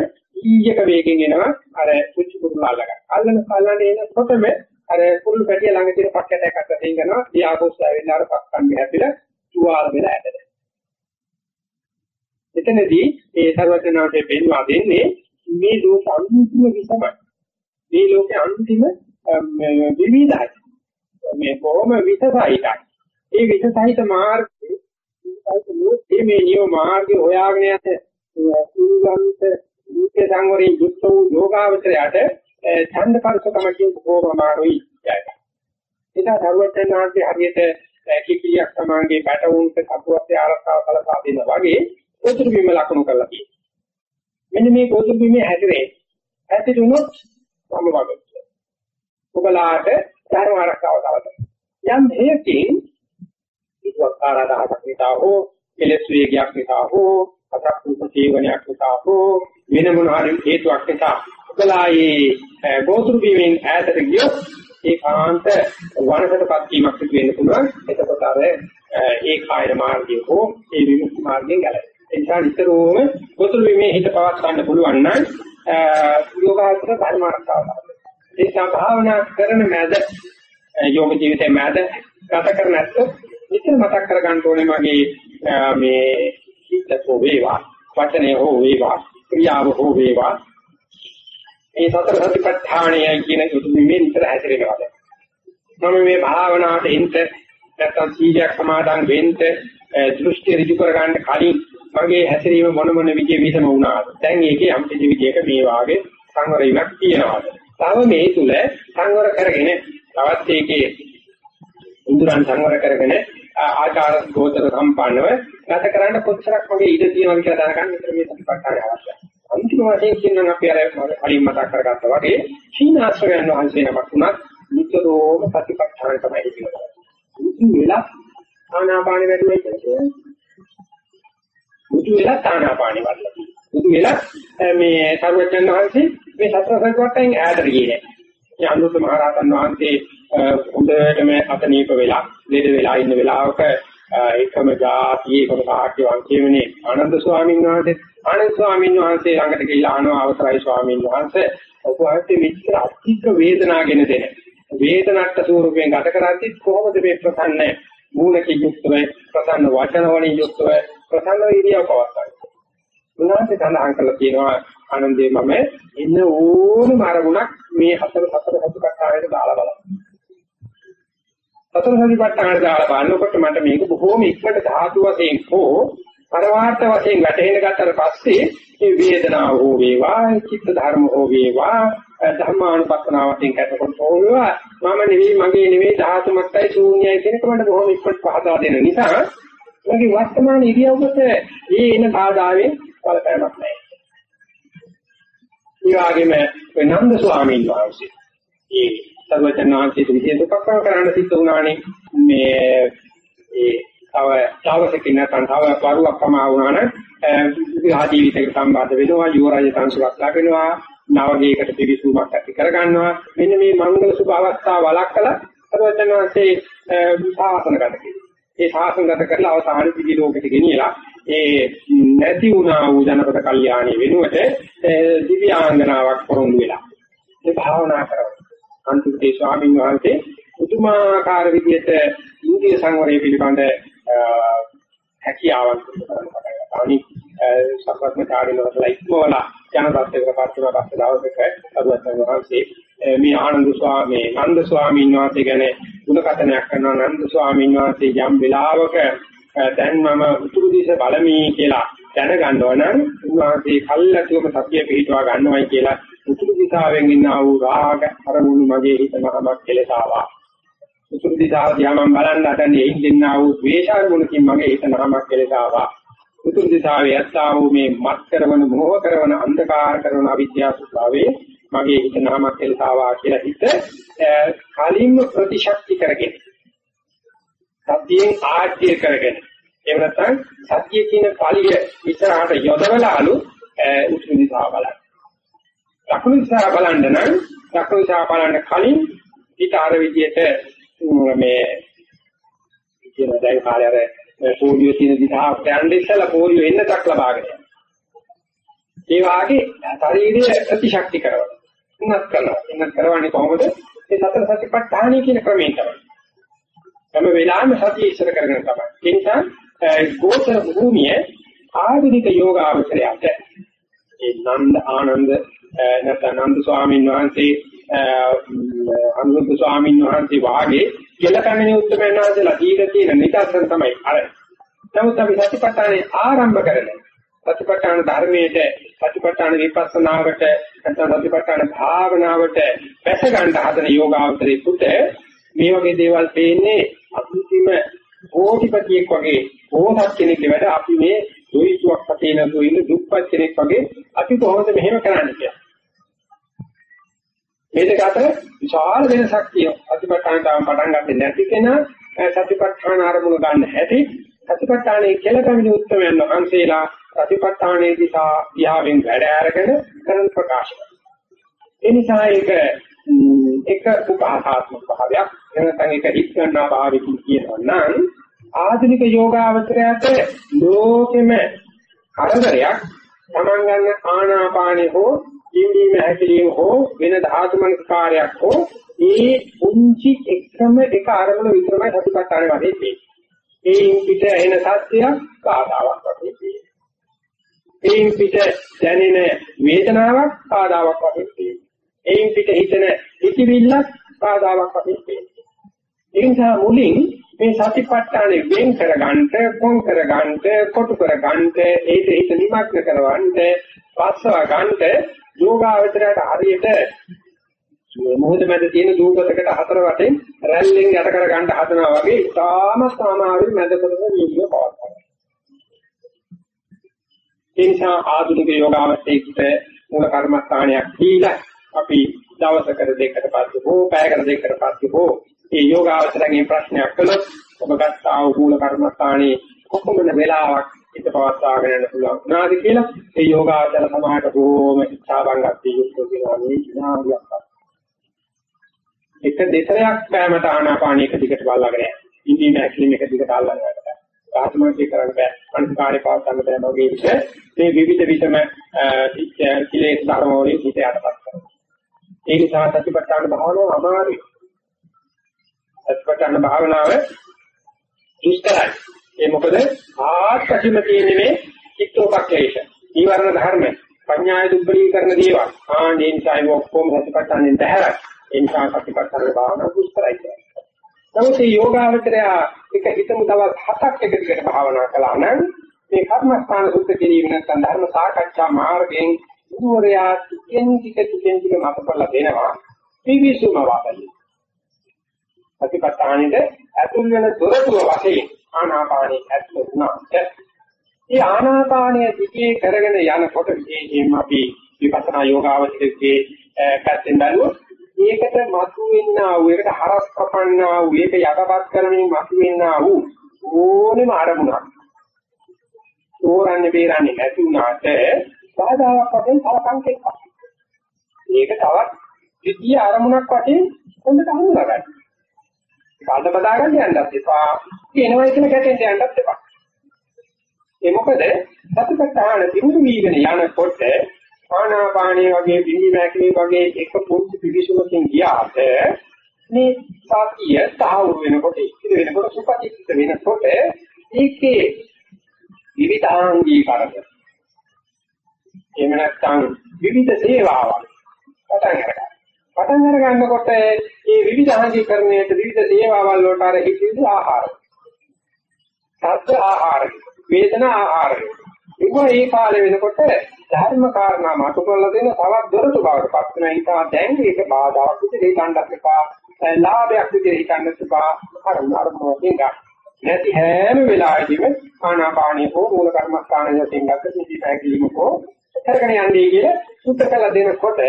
ඊයක වේගෙන් එනවා අර කුච්චි කුරුල්ලා අල්ලගන්න. අල්ලන කල්ලානේ එනකොටම අර කුරුළු පැටිය ළඟ තියෙන පක්කටයක් අත දෙන්නවා. යාකුස් ඇවිල්ලා අර පක්කන් හැපිලා තුවාල වෙලා ඇදලා. එතනදී ඒ සර්වඥාන්සේ පෙන්වා දෙන්නේ මේ ලෝක අන්තිම විසමයි. මේ ලෝකේ අන්තිම විවිධයි. මේ කොහොම විසසයිටයි. ඒ විසසයිත මාර්ගයේ මේ මේ නියම මාර්ගය හොයාගෙන යන උන්වන්ත නිත්‍ය සංවරයෙන් යුක්ත වූ යෝගාවචරයට ඡන්ද පරිසකම කියන කොහොම මාරුයි යයි. ඒක ධර්මචර්යාන්තයේ හරියට කිකිලියක් සමාංගේ පැටවුන්ට කපුවත් ආරක්ෂාව කළා දෙනවා වගේ උතුරු බිම ලකුණු කරලා තියෙනවා. මෙන්න මේ ගෝතුරු බිමේ හැදෙන්නේ හැදෙුනොත් මම වගේ. ඔබලාට ධර්ම ආරක්ෂාව තවද. යම් හේකින් විස්වකාර දහසක් නිසා හෝ කෙලස් වේගයක් නිසා හෝ අතක්කුප ජීවනයක් නිසා හෝ වෙන මොන හරි හේතුවක් නිසා ඔබලායේ ගෝතුරු බිමෙන් ඈතට ගියොත් ඒකාන්ත වනසටපත් වීමක් සිදු වෙන්න පුළුවන්. එතකොට අර ඒ කායන මාර්ගය හෝ ඒ විමුක්ති මාර්ගයෙන් ගැලවෙනවා. ඒ නිසා නිතරම ගොතුළු වීමේ හිත පවත් ගන්න පුළුවන් නම් යෝගාචර ධර්මාර්ථාව. ඒ නිසා භාවනා කරන මැද යෝග ජීවිතයේ මැද ගත කර නැත්නම් නිතර මතක් කර ගන්න ඕනේ මගේ මේ හිතෝ වේවා වචනේ හෝ වේවා ක්‍රියාව හෝ වේවා ඒ සතර සතිපට්ඨානය කියන යුතුයමින් නිතර හැසිරෙනවා. මම මේ භාවනාවට එන්න නැත්නම් සීලයක් සමාදන් වෙන්න දෘෂ්ටි ඍජු කර ගන්න කලින් මගේ හැසිරීම මොන මොන විදිහේ විසම වුණාද? දැන් ඒකේ යම් කිසි විදිහක මේ වාගේ සංවර වීමක් තියෙනවාද? තව මේ තුල සංවර කරගෙන තවත් ඒකේ ඉන්ද්‍රයන් සංවර කරගෙන ආචාර ගෝචර සම්පන්නව ගත කරන්න කොච්චරක් වගේ ඉඩ තියෙනවද කියලා දැනගන්න විතර මේ සම්පූර්ණ අවශ්‍යයි. අන්තිම වශයෙන් කියනවා අපි අර කලින් මතක් කරගත්තා වගේ සීනාශ්‍රයන් වහන්සේ නමක් උනත් නිතරම ප්‍රතිපත්තාන තමයි ඉන්නේ. ඉතින් වෙලා ආනාපාන වැඩි වෙන්නේ බුදු වෙලා තානාපාණි වඩලා බුදු වෙලා මේ සර්වඥන් වහන්සේ මේ සතර සංකල්පයෙන් ඈතට ගියේ නෑ. ඒ අනුරුද්ධ මහ රහතන් වහන්සේ හොඳටම අතනීප වෙලා ලෙඩ වෙලා ඉන්න වෙලාවක එකම જાතියේ එකම සාක්‍ය වංශයේමනේ ආනන්ද ස්වාමීන් වහන්සේ ආනන්ද ස්වාමීන් වහන්සේ ළඟට ගිහිල්ලා අහනවා අවසරයි ස්වාමීන් වහන්සේ ඔබ වහන්සේ මෙච්චර අධික වේදනාගෙන දෙන වේදනට්ට ස්වරූපයෙන් ගත කරද්දි කොහොමද මේ ප්‍රසන්න මූලකී යුක්තව ප්‍රසන්න වචන වලින් යුක්තව ප්‍රසන්න ඉරියව් පවත්වන්න. උන්වහන්සේ සඳහන් කළා තියෙනවා ආනන්දේ මම ඉන්න ඕනම අරමුණක් මේ හතර හතර හතුකටාවට දාලා බලන්න. හතර හදිපට්ටාවට දාලා බලනකොට මට මේක බොහෝම ඉක්මනට ධාතු වශයෙන් හෝ පරමාර්ථ වශයෙන් වැටහෙන්න ගත්තට පස්සේ මේ වේදනාව හෝ වේවා චිත්ත ධර්ම හෝ වේවා ධර්මානුපස්සනාවෙන් කැටකොට හෝ වේවා මම නෙවෙයි මගේ නෙවෙයි ධාතු මට්ටයි ශූන්‍යයි කියනක මට බොහොම ඉක්මනට පහදා දෙන නිසා මගේ වර්තමාන ඉරියව්වට ඒ එන බාධාවෙන් බලපෑමක් නැහැ. ඒ වගේම නන්ද ස්වාමීන් වහන්සේ ඒ සර්වඥාන්සේ විදිහට උපක්‍රම කරන්න සිද්ධ වුණානේ. මේ ඒ තව තවසකින් නැත්නම් තව පරුවක් කමා වුණා නම් විහා ජීවිතයකට සම්බන්ධ වෙනවා යුවරජ සංසලක් ලැබෙනවා නවගේකට පිවිසුමක් ඇති කරගන්නවා. මෙන්න මේ මංගල සුභ අවස්ථාව වළක්වලා සර්වඥාන්සේ සාසනගත කෙරේ. ඒ ශාසනගත කරලා අවසාන දිවි ලෝකෙට ගෙනියලා ඒ නැති වුණා වූ ජනපද කල්යාණී වෙනුවට දිව්‍යාංගනාවක් පොරොන්දු වෙලා. ඒ භාවනා කරනවා. අන්තිමේ ස්වාමීන් වහන්සේ පුදුමාකාර විදිහට ඉන්දිය සංවරය පිළිබඳ හැකියාවක් කරනවා. අනිත් සම්පත්ම කාර්යවලලා ඉක්මවලා ජනපත්‍යකට පත් වෙන පස්සේ දවසක සරුවත් වහන්සේ මේ ආනන්ද ස්වාමී නන්ද ස්වාමීන් වහන්සේ ගැන ಗುಣකථනයක් කරනවා නන්ද ස්වාමීන් වහන්සේ යම් වෙලාවක දැන් මම උතුරු දිශ බලමි කියලා දැනගන්නවා නම් උන්වහන්සේ කල්ලාතුම සත්‍ය පිළිටවා ගන්නවයි කියලා උතුරු දිශාවෙන් ඉන්න ආ වූ රාග අරමුණු මගේ හිත මහමක් කෙලසාවා. උතුරු දිශාව දිහා මම බලන්න හදන්නේ එයින් දෙන්නා වූ ද්වේෂ අරමුණකින් මගේ හිත මහමක් කෙලසාවා. උතුරු දිශාවේ යත්තා වූ මේ මත් කරන මොහ කරන අන්ධකාර කරන අවිද්‍යාව ස්වභාවයේ මගේ හිත නාමක් කෙලසාවා කියලා හිත කලින්ම ප්‍රතිශක්ති කරගෙන සත්‍යයෙන් ආශ්‍රය කරගෙන එහෙම නැත්නම් සත්‍ය කියන පළිය ඉස්සරහට යොදවලාලු උතුරු දිශාව බලන්න. දකුණු දිශාව බලන්න නම් දකුණු දිශාව බලන්න කලින් හිත අර විදියට මේ කියන දැන් කාලේ අර පොලියෝ තියෙන දිශාවට යන්නේ ඉස්සලා පොලියෝ එන්න තක් ලබාගෙන යනවා. ඒ වාගේ ශරීරය ප්‍රතිශක්ති කරනවා. උනත් කරනවා. එන්නත් කරවන්නේ කොහොමද? ඒ සතර සතිපට්ඨානයි කියන ක්‍රමයෙන් තමයි. හැම වෙලාවෙම සතිය ඉස්සර කරගෙන තමයි. ඒ නිසා ගෝචර භූමිය ආධුනික යෝගාවචරයට ඒ නන්ද ආනන්ද නැත්නම් නන්ද ස්වාමීන් වහන්සේ අනුරුද්ධ ස්වාමීන් වහන්සේ වාගේ කෙලකන්නේ උත්තරමයන් වහන්සේලා දීලා තියෙන නිදර්ශන තමයි අර. නමුත් අපි සතිපට්ඨානේ ආරම්භ කරන්නේ සතිපට්ඨාන ධර්මයේට සතිපට්ඨාන විපස්සනාවට නැත්නම් සතිපට්ඨාන භාවනාවට පැස ගන්න හදන යෝගාවතරේ පුත මේ වගේ දේවල් පේන්නේ අන්තිම කෝටිපතියෙක් වගේ ඕනක් කෙනෙක්ගේ වැඩ අපි මේ දුයිසුවක් පතේ නැතුව ඉන්න දුප්පත් කෙනෙක් වගේ අපි කොහොමද මෙහෙම කරන්නේ කියලා. මේ දෙක අතර විශාල වෙනසක් තියෙනවා. සතිපට්ඨාන තාම පටන් ගත්තේ නැති කෙනා සතිපට්ඨාන ආරමුණු ගන්න හැටි සතිපට්ඨානයේ කෙලකමිනි උත්තරයන් වහන්සේලා සතිපට්ඨානයේ දිහා යාවෙන් වැඩ අරගෙන කරන ප්‍රකාශ ඒ නිසා ඒක එක උපහාසාත්මක භාවයක් එනතන් එක ඉක්මනා භාවයකින් කියනවා නම් ආධුනික යෝගාවචරයට ලෝකෙම කරදරයක් තමන් ගන්න ආනාපානෙ හෝ ඉන්දීම හැකලීම හෝ වෙන ධාතු මනස්කාරයක් හෝ ඒ උන්චි එකම එක අරමුණ විතරමයි සතිපට්ඨාන වශයෙන් තියෙන්නේ. ඒයින් පිට එන සත්‍යයක් බාධාවක් වශයෙන් තියෙනවා. ඒයින් පිට දැනෙන වේදනාවක් බාධාවක් වශයෙන් තියෙනවා. ඒයින් පිට හිතන හිතවිල්ලක් බාධාවක් වශයෙන් තියෙනවා. ඒ නිසා මුලින් මේ සතිපට්ඨානෙ වෙන් කරගන්නට, කොන් කරගන්නට, කොටු කරගන්නට, ඒක හිත නිමග්න කරවන්නට, පස්සව ගන්නට යෝගාවචරයට හරියට මොහොත මැද තියෙන දූපතකට හතර වටෙන් රැල්ලෙන් යට කර ගන්න හදනවා වගේ ඉතාමත් සාමාන්‍ය මැද කරන නියම පවත්වා. ඒ නිසා ආධුනික යෝගාවචරයේට මූල කර්මස්ථානයක් දීලා අපි දවසකට දෙකකට පස්සේ හෝ පැයකට දෙකකට පස්සේ හෝ මේ යෝගාවචරයෙන් ප්‍රශ්නයක් කළොත් ඔබ ගත්තා වූ මූල කර්මස්ථානයේ කොපමණ වෙලාවක් හිත පවත්වාගෙන යන්න පුළුවන් නාද කියලා ඒ යෝගාචර සමාහයට බොහොම ඉච්ඡාබංගත් යුක්ත වෙනවා මේ විනාඩියක් එක දෙතරයක් බෑමට ආනාපාන එක දිගට බලලාගෙන යනවා. ඉන්දී නැක්ලින් එක දිගට අල්ලගෙන යනවා. ආත්මෝචේ කරන්න බෑ. අනිකාරේ පාස්සන්න බෑ වගේ විදිහ මේ විවිධ විතම කිලේශ ධර්ම වලින් හිත යටපත් කරනවා. ඒ නිසා සතිපට්ඨාන භාවනාව අමාරුයි. සතිපට්ඨාන භාවනාව දුෂ්කරයි. ඒ මොකද ආත්පසින්ම තියෙන්නේ මේ චිත්තෝපක්ලේශ. ඊවරණ ධර්ම. පඤ්ඤාය දුබ්බලීකරණ දේවල්. ආන්නේ නිසා ඒ ඔක්කොම සතිපට්ඨානෙන් දැහැරක්. ඒ නිසා සතිපට්ඨාන භාවනාව දුෂ්කරයි කියන්නේ. නමුත් මේ යෝගාවචරය එක හිතමු තවත් හතක් එක දිගට භාවනා කළා නම් මේ කර්මස්ථාන සුද්ධ කිරීම නැත්නම් ධර්ම සාකච්ඡා මාර්ගයෙන් ගුරුවරයා ටිකෙන් ටික ටිකෙන් ටික මතකලා දෙනවා පිවිසුම වාදයි. සතිපට්ඨානෙට ඇතුල් වෙන දොරටුව වශයෙන් ආනාපානෙ ඇතුල් වුණාට මේ ආනාපානය දිගේ කරගෙන යනකොට විශේෂයෙන්ම අපි විපස්සනා යෝගාවචරයේ පැත්තෙන් බැලුවොත් ඒකට මතුවෙන්නා වූ ඒකට හරස් කපන්නා වූ ඒක යටපත් කරමින් මතුවෙන්නා වූ ඕනෙම අරමුණක් තෝරන්නේ බේරන්නේ නැති වුණාට බාධාවක් වශයෙන් සලකන් කෙක්කක්. මේක තවත් ද්විතීය අරමුණක් වශයෙන් හොඳට හඳුනා ගන්න. කාට බදා ගන්න යන්නත් එපා. එනවා කියන කැටෙන් යන්නත් එපා. ඒ මොකද සතිපට්ඨාන දිනු වීගෙන යනකොට ආනාපානිය වගේ බිඳි මැකිලි වගේ එක පුංචි පිවිසුමකින් ගියාට මේ සතිය තහවුරු වෙනකොට ඉතිරි වෙනකොට සුපතිච්ච වෙනකොට ඒකේ විවිධාංගීකරණ එහෙම නැත්නම් විවිධ සේවාවන් පටන් ගන්නවා. පටන් අර ගන්නකොට මේ විවිධාංගීකරණයට විවිධ සේවාවල් වලට අර හිතිවිලි ආහාර. සත්‍ය ආහාර, වේදනා ආහාර. ඒක ඒ කාලේ වෙනකොට ධර්ම කාරණා මතු කරලා දෙන තවත් දොරටු බවට පත් වෙන නිසා දැන් ඒක බාධාවක් විදිහට හිතන්නත් එපා. ලාභයක් විදිහට හිතන්නත් එපා. අර නරමෝකෙන් ගන්න. නැති හැම වෙලාවෙදීම ආනාපානිය හෝ මූල කර්මස්ථානය දෙන්නක සිටි පැකිලිමකෝ කරගෙන යන්නේ කියලා සුද්ධ කළ දෙනකොට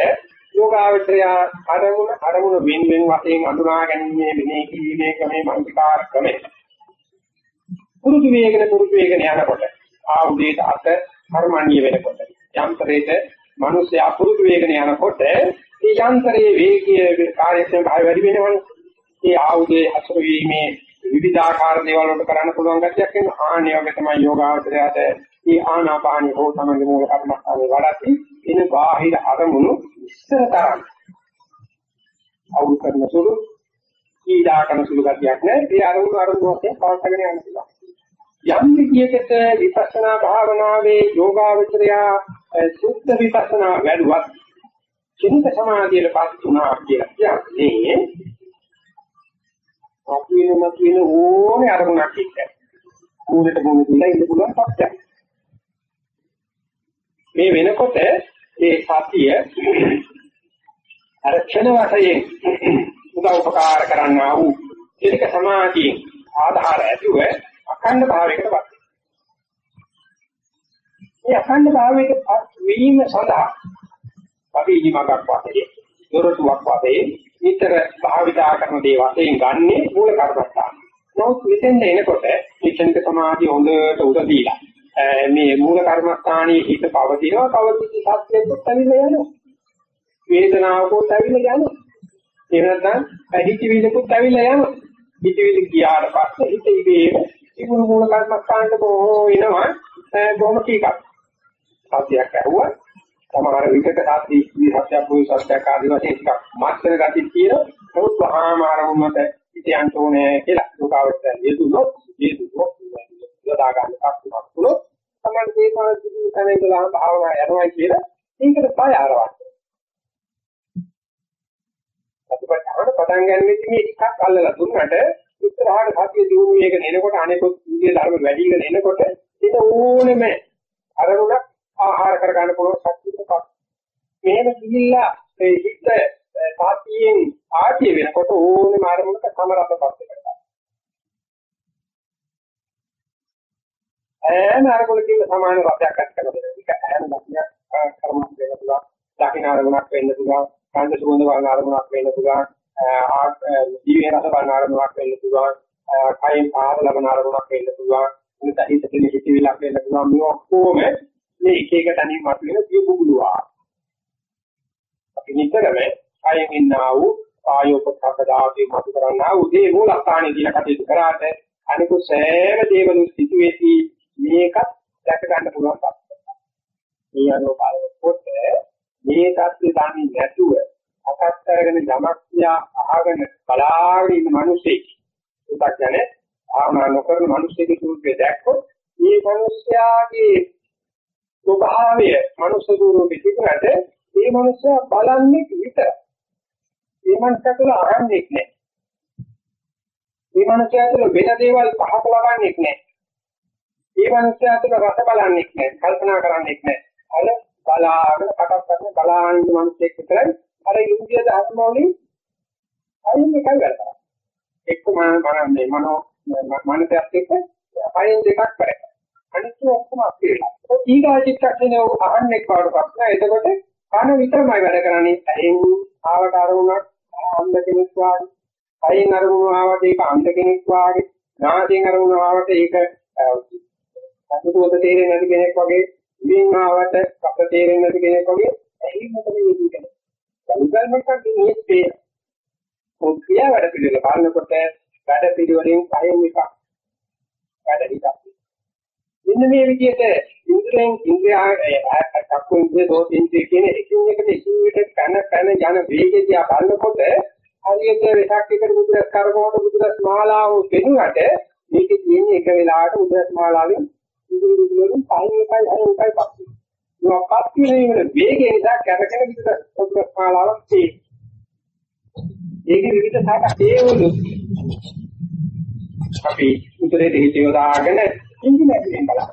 යෝගාවචරය අරමුණ අරමුණ වෙන වෙන වශයෙන් අඳුනා ගැනීමේ විනේ කීමේ ක්‍රමේ මනස්කාර ක්‍රමේ. පුරුදු වේගන පුරුදු වේගන යනකොට ආුදේට අත කර්මණීය වෙනකොට යන්ත්‍රයේද මිනිස්සු අපුරුදු වේගන යනකොට මේ යන්ත්‍රයේ වේගය කාර්යක්ෂම භාවය වැඩි වෙනවනේ. ඒ ආයුධයේ හසුරු වීමේ විවිධාකාර දේවල් වලට කරන්න පුළුවන් ගැටියක් වෙන ආනිය වගේ තමයි යෝගාවචරයට මේ ආනාපානිය හෝ තමයි මූල කර්මස්ථානේ වඩති එන බාහිර අරමුණු ඉස්සර තරම් අවුල් කරන සුළු ඊඩා කරන සුළු ගතියක් නෑ ඒ අරමුණු අරමුණු වශයෙන් පවත්වාගෙන යන්න පුළුවන් යම් විදියකට විපස්සනා භාවනාවේ යෝගාවචරය සුද්ධ විපස්සනා වැඩුවත් චින්ත සමාධියට පත් වුණා කියලා කියන්නේ අපි වෙනම කියන ඕනේ අරමුණක් එක්ක. මූලයට ගොනු දෙලා ඉන්න පුළුවන් පස්සක්. මේ වෙනකොට ඒ සතිය අර ක්ෂණ වශයෙන් උදව් උපකාර කරන්නා වූ ඒක සමාධියෙන් ආධාර ඇතුව අඛණ්ඩ භාවයකට පත් මේ අඛණ්ඩ භාවයට පත් වීම සඳහා අපි ඉනිමකක් වශයෙන් දොරටුවක් වශයෙන් නිතර භාවිතා කරන දේ වශයෙන් ගන්නේ මූල කර්මස්ථාන. නමුත් මෙතෙන් එනකොට ක්ෂණික සමාධිය හොඳට උඩ දීලා මේ මූල කර්මස්ථානයේ හිත පවතිනවා පවතින සත්‍යයකට ඇවිල්ලා යනවා. වේදනාවකත් ඇවිල්ලා යනවා. එහෙම නැත්නම් හිතවිලකුත් ඇවිල්ලා යනවා. හිතවිලි ගියාට පස්සේ හිත ඉබේම ඉමුණු මූල කර්මස්ථානට බොහෝ එනවා. බොහොම කීකක්. සත්‍යයක් ඇහුවා සමහර විකට සාත්‍රි විහත්යක් වූ සත්‍යයක් ආදී වශයෙන් ටිකක් මාත්‍ර ගති තියෙන නමුත් වහාම ආරමුණට ඉතියන්ට ඕනේ කියලා ලෝකාවචරය යෙදුනොත් යෙදුනොත් යොදා ගන්න කක්කක් තුනොත් තමයි මේ පාදිකු තැනකලා භාවනා යනවා කියලා ඒකට බය ආරවක් අපිට පටන් ගන්නෙත් මේ එකක් අල්ලලා දුන්නට ඉස්සරහට සතිය දියුණු මේක නෙනකොට අනේකොත් ඉන්දිය ධර්ම වැඩිගෙන එනකොට ඒක ඕනෙම අරමුණක් ආහාර කර ගන්න පුළුවන් ශක්තියක්. මේක කිහිල්ලා ඒ හිත සාතියෙන් ආදී වෙනකොට ඕනේ මාර්ගමක සමරපපත් වෙනවා. ඈන අරගොලකින් සමාන රසයක් ඇති කරගන්න. ඒක ඈන ලක්ෂණයක් කර්මයක් වෙන්න පුළුවන්. දකින්න අරමුණක් වෙන්න පුළුවන්. කන්ද සුවඳ වර්ණ අරමුණක් වෙන්න පුළුවන්. ආ ජීවේ රස වර්ණ අරමුණක් වෙන්න පුළුවන්. කයින් ආහාර ලබන අරමුණක් වෙන්න පුළුවන්. එනිසා හිතේ හිතවිලක් වෙන්න පුළුවන්. මේ ඔක්කොම මේ එක එක තනින් මතුවෙන දිය බුබුලුවා. අපි නිතරම අයින් ඉන්නා වූ ආයෝපතක දාදී මතු කරන්නා වූ දේ මූලස්ථානයේ කියලා කටයුතු කරාට අනිකුත් සෑම දේවලු සිටුවේදී මේකත් දැක ගන්න පුළුවන් තත්ත්වයක්. මේ අනුව බලනකොට මේ தත්ත්වය දන්නේ නැතුව අකත් කරගෙන යමක් තියා අහගෙන බලාගෙන ඉන්න මිනිසෙක් උදක් ගැන ආමන නොකරන මිනිසෙකුගේ සූත්‍රය දැක්කොත් මේ මිනිස්යාගේ ස්වභාවය මනුෂ්‍ය ස්වරූපෙ තිබුණාට මේ මනුස්සයා බලන්නේ විතර. මේ මනුස්සයා තුළ අහන්නේ නැහැ. මේ මනුස්සයා තුළ වෙන දේවල් පහක ලබන්නේ නැහැ. මේ මනුස්සයා තුළ රස බලන්නේ නැහැ. කල්පනා කරන්නේ නැහැ. අර බලාගෙන කටක් කරන බලාගෙන ඉන්න මනුස්සයෙක් විතරයි අර ඉන්දිය ධර්ම වලින් අයින් එකයි වැඩ කරන්නේ. එක්කම මනන්නේ මනෝ මනසත් එක්ක අයින් දෙකක් කරේ. අනිත් ඔක්කොම අපේලා. ඔය ඊගා චිත්තක්ෂණය අහන්නේ කවුරුත් නෑ. එතකොට කන විතරමයි වැඩ කරන්නේ. ඇහෙන් ආවට අරමුණක් අන්ධ කෙනෙක් වාගේ. කයින් අරමුණ ආවට ඒක අන්ධ කෙනෙක් වාගේ. නාසයෙන් අරමුණ ආවට ඒක සතුටුවත තේරෙන්නේ නැති කෙනෙක් වගේ. ඉතින් ආවට කප තේරෙන්නේ නැති කෙනෙක් වගේ. ඇයි මොකද මේ කියන්නේ? සංකල්පයක් නියත්තේ. ඔක්කිය වැඩ පිළිවෙල බලනකොට වැඩ පිළිවෙලෙන් කයෙන් එකක් වැඩ හිතක්. මෙන්න මේ විදිහට ඉන්ද්‍රයන් ඉන්ද්‍රිය චක්කු ඉන්ද්‍රිය දෝත ඉන්ද්‍රිය කියන එකින් එකට එකින් එකට පැන පැන යන වේගය දිහා බලනකොට හරියට වෙසක් එකට බුදුරස් කරකවන බුදුරස් මාලාව පෙනුනට මේක තියෙන්නේ එක වෙලාවට බුදුරස් මාලාවෙන් ඉදිරි වලින් පහින් එකයි හරි එකයි පස්සේ. මොකක්ද කියන්නේ වේගය නිසා කැරකෙන බුදුරස් මාලාවක් තියෙන්නේ. ඒකේ විවිධ සාකච්ඡා ඒවලු අපි උතරේ දෙහිත යොදාගෙන ඉන්දිය නැතිනම් බලන්න.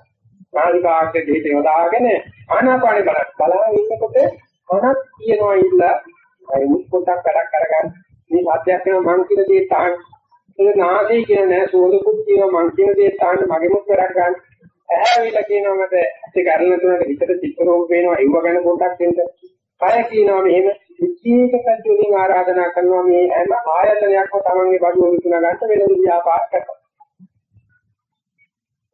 නාලිකාගේ දෙහිත යොදාගෙන ආනාපානෙ බලන්න. බලන ඉන්නකොට මොනක් කියනවා ඉන්න අයි මුත් පොඩක් වැඩක් කරගන්න. මේ සත්‍යයක් වෙනවා මං කියන දේ තාන්න. ඒක නාසය කියන නෑ සෝලකුත් කියනවා මං කියන දේ තාන්න මගේ මුත් වැඩක් ගන්න. ඇහැවිලා කියනවා මට ඒක අරගෙන තුනට හිතට චිත්ත රෝග වෙනවා ඒව ගැන පොඩ්ඩක් දෙන්න. කය කියනවා මෙහෙම විචේක පැතුමින් ආරාධනා කරනවා මේ හැම ආයතනයක්ම තමන්ගේ බඩුව විකුණ ගන්න වෙනද ව්‍යාපාර කරනවා.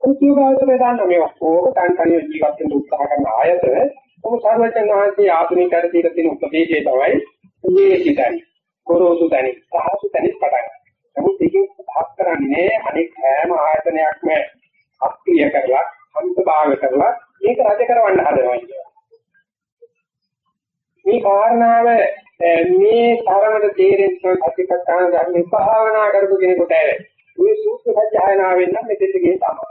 කුචිවාදේ දාන්න මේ ඔක්කොම තන් තනිය ජීවත් වෙන්න උත්සාහ කරන ආයතන ඔබ සර්වචන් වහන්සේ ආධුනිකයට දීලා තියෙන උපදේශය තමයි මේ සිතයි. ගොරෝසු තනි, සහසු තනි පටන්. නමුත් ඒකෙන් පහක් කරන්නේ අනෙක් හැම ආයතනයක්ම අක්‍රිය කරලා, අන්තභාග කරලා ඒක රජ කරවන්න හදනවා කියන්නේ. මේ කාරණාව මේ තරමට තේරෙන්න අතිපත්තාන ධර්ම භාවනා කරපු කෙනෙකුට මේ සූත්‍ර සත්‍යයනාවෙන් නම් මෙතෙට ගියේ තමයි.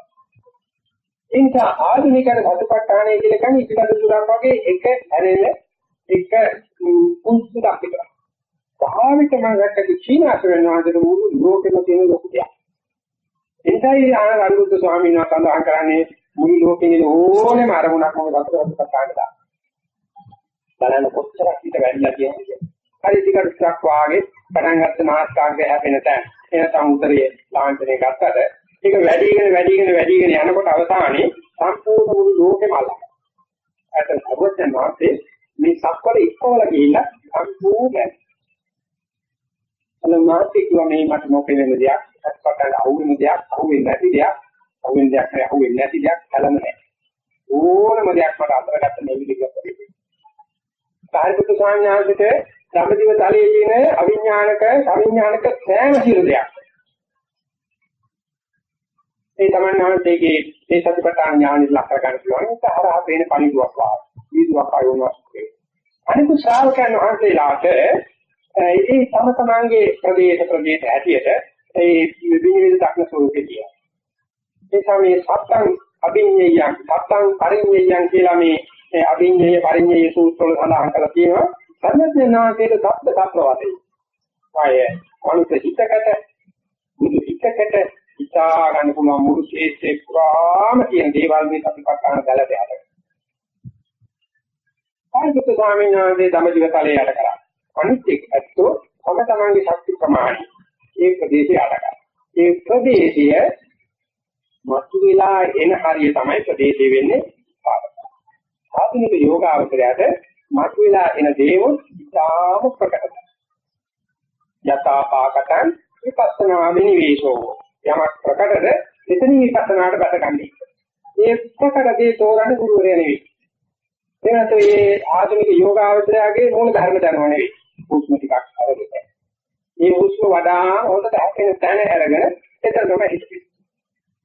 එනික ආධුනිකර සතුපට්ඨානය කියලා කියන්නේ ඉතිකඩ තුරක් වගේ එක හැරෙන එක කුංචු දක්ිට. භාවිත මාර්ගක චීනාස වෙනවාද මුළු ලෝකෙම තියෙන ලොකු දෙයක්. එතයි ආනන්ද ස්වාමීන් වහන්සේ සඳහන් කරන්නේ මුළු ලෝකෙේ ඕනෙම අරමුණක් මොකද සතුපට්ඨාන දාන. බලන්න කොච්චරක් හිත වැඩිලා කියන්නේ. හරි ටිකක් ටිකක් වාගේ පටන් ගත්ත මාස්කාග්‍රය හැපෙන තැන. එනතම් උතරේ ලාංඡනය ගත්තට ඒක වැඩිගෙන වැඩිගෙන වැඩිගෙන යනකොට අවසානයේ සම්පූර්ණ මුළු ලෝකෙම අල්ලනවා. අත සර්වඥ වාසේ මේ සක්වල ඉක්කවල ගිහිල්ලා සම්පූර්ණ අලමාති කියන්නේ මට මොකෙන්නේ දෙයක්, අත්පතට අහුවෙන දෙයක්, අහුවෙන්නේ නැති දෙයක්, අහුවෙන දෙයක් නෑ, අහුවෙන්නේ නැති දෙයක් කලම නෑ. ඕනම දෙයක් මට අතරගත්ත මේ විදිහට සාරිපුත්‍ර සාඥාන්සිට ධම්මදිව තලයේ තියෙන අවිඥානික අවිඥානික සෑම සියලු දෙයක්. ඒ තමන්හන්සේගේ මේ සතිපට්ඨාන ඥානෙ ලක්ක ගන්න පුළුවන් සහරහ පේන පණිදුවක් වාගේ. දීදුවක් ආයෝනස් වේ. අනිත් ශ්‍රාවකයන් වහන්සේලාට ඒ තම තමන්ගේ ප්‍රදේශ ප්‍රදේශ හැටියට ඒ විවිධ දක්න ස්වරූපේ ඒ සමේ සත්තං අභිඤ්ඤයයන් සත්තං පරිඤ්ඤයයන් කියලා මේ මේ අභිඤ්ඤය පරිඤ්ඤය සූත්‍ර වල සඳහන් කරලා තියෙනවා සර්වඥාන්සේට සත්‍ය සත්‍රවතේ. ආය අනුත හිතකට මුදු හිතකට හිතා ගන්න පුළුවන් මුළු ශේෂ්ඨේ පුරාම තියෙන දේවල් මේ සතිපට්ඨාන දැලට යට. ආයුත් ස්වාමීන් වහන්සේ ධම්මජීව තලයේ යට කරා. අනිත් එක් ඇත්තෝ තම තමන්ගේ ශක්ති ප්‍රමාණය ඒ ප්‍රදේශය යට කරා. ඒ ප්‍රදේශය මතු වෙලා එන හරිය තමයි ප්‍රදේශය වෙන්නේ ආධුනික යෝගාවචරයට මතුවලා එන දේවල් ඉතාම ප්‍රකටයි. යථාපාකටං විපස්සනා විනිවේෂෝ යමක් ප්‍රකටද එතන විපස්සනාට බැසගන්නේ. ඒ ප්‍රකටදී තෝරන්නේ ගුරුවරයා නෙවෙයි. එනත මේ ආධුනික යෝගාවචරයගේ මූල ධර්ම දැනව නෙවෙයි. හුස්ම ටිකක් අරගෙන. මේ හුස්ම වඩා හොඳට හැකෙන තැන අරගෙන එතන තමයි හිතේ.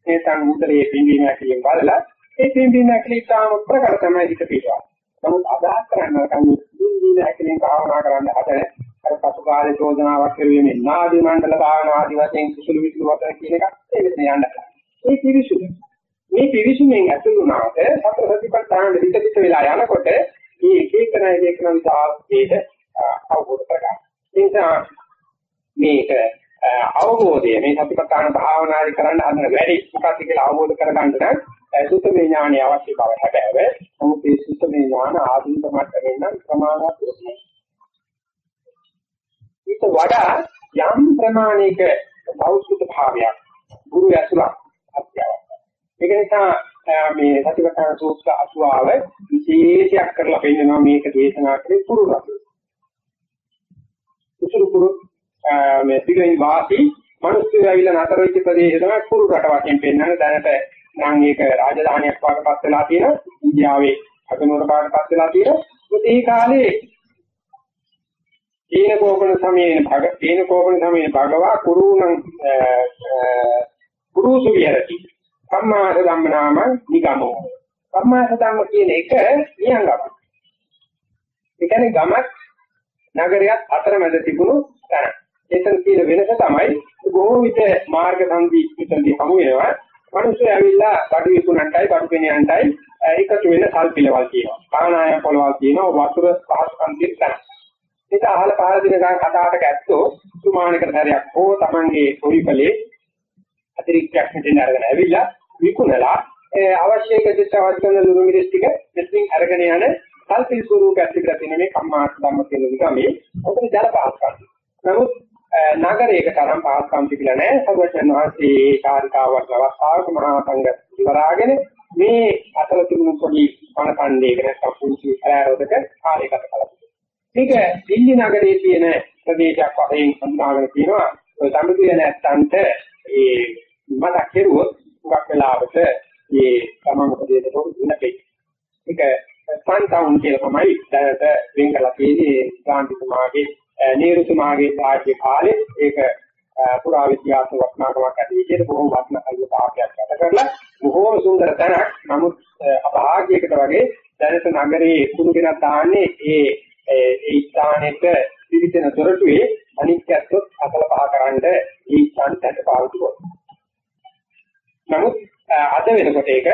ඒ තන් උදරයේ පිම්බීම කියන බලලා ඒ පින්බින ඇකිලිතාම ප්‍රකට තමයි හිත පිටවා. නමුත් අදහස් කරන්න කන්නේ පින්බින ඇකිලින් භාවනා කරන්න හදන අර පසුකාලේ චෝදනාවක් කරුවේ මේ නාදි මණ්ඩල භාවනා ආදි වශයෙන් කුසල විසුළු වතර කියන එක ඒක යන්න. මේ පිවිසුම මේ පිවිසුමෙන් ඇතුළු වුණාට සතර සතිපට්ඨාන විත විත වෙලා යනකොට මේ එක එක නැයි එක නම් සාහේද අවබෝධ කරගන්න. ඒ නිසා මේක අවබෝධය මේ සතිපට්ඨාන භාවනාදි කරන්න හදන වැඩි මොකක්ද කියලා අවබෝධ කරගන්න නම් සුත්තමේ ඥානය අවශ්‍ය බව හැබැයි නමුත් මේ සුත්තමේ ඥාන ආධුනික මට්ටමින් නම් ප්‍රමාණවත් නැහැ. ඊට වඩා යම් ප්‍රමාණයක බෞද්ධ භාවයක් ගුරු ඇසුරක් අත්‍යවශ්‍යයි. ඒක නිසා මේ සතිපට්ඨාන සූත්‍ර අසුාව විශේෂයක් කරලා පෙන්නනවා මේක දේශනා කරේ පුරුරක්. උසුරු පුරු මේ පිළිවෙලින් වාසී මිනිස්සු ඇවිල්ලා නතර වෙච්ච ප්‍රදේශ තමයි පුරු රට වශයෙන් පෙන්වන්නේ දැනට නම් ඒක රාජධානියක් වඩපත් වෙලා තියෙන ඉන්දියාවේ අගනුවර බාටපත් වෙලා තියෙන ඒ කාලේ තීන කෝපන සමයේ භග තීන කෝපන සමයේ භගවා කුරුණං කුරුසු විහෙරති කම්මාස ධම්ම නාම නිගමෝ. කම්මාස ධම්ම කියන එක නියංගම. ඒ කියන්නේ ගමක් නගරයක් අතරමැද තිබුණු තැන. එතන තියෙන වෙනස තමයි බොහෝ විට මාර්ග සංදි ඉතින්දී හමු වෙනවා. මිනිස්සු ඇවිල්ලා බඩු විකුණන්නයි බඩු ගෙනියන්නයි ඒකට වෙන සල්පිලවල් කියනවා. පානාය පොළවල් කියනවා වතුර පහසුකම් තියෙන තැන. ඒක අහල පහල දින ගාන කතාවට ඇත්තෝ සුමානික ධරයක් හෝ Tamange පොරිපලේ අතිරික්තයක් මෙතන අරගෙන ඇවිල්ලා විකුණලා අවශ්‍ය එකකට කරන ලුණු මිරිස් ටික මෙතනින් අරගෙන යන සල්පිල් ස්වරූපයක් තිබලා තියෙන මේ කම්මාර්ථ ධම්ම කියන එක මේ ඔතන ජල පහස්කම්. නමුත් නගරයක තරම් පහස්කම් තිබිලා නැහැ. සර්වඥ වහන්සේ ඒ කාර්කාවක් අවස්ථාවක මහා සංඝ ඉවරාගෙන මේ අතල තිබුණු පොඩි පණ කණ්ඩේක නැත්නම් පුංචි ආරෝධක කාර්යකට කළා. මේක දිල්ලි නගරයේ තියෙන ප්‍රදේශයක් වශයෙන් හඳුනාගෙන තියෙනවා. ඔය සම්පූර්ණ නැත්තන්ට ඒ මතක් කෙරුවොත් මුගක් වෙලාවට මේ තමන් උපදේශ දෙන්න දෙන්නේ. ඒක සන්ටවුන් කියලා තමයි දැනට වෙන් කරලා තියෙන්නේ ගාන්ධිතුමාගේ නේරුතුමාගේ රාජ්‍ය කාලේ ඒක පුරා විද්‍යාත්මක වටිනාකමක් ඇති විදිහට බොහෝ වටිනා කාර්යයක් ගත කරලා බොහෝම සුන්දර තැනක් නමුත් අභාග්‍යයකට වගේ දැනට නගරේ කුණුගෙන තාන්නේ ඒ ඒ ස්ථානෙට විවිධන දොරටුවේ අනික් ඇත්තොත් අකල පහ කරන්න ඒ ස්ථානට පාවිච්චි කරනවා. නමුත් අද වෙනකොට ඒක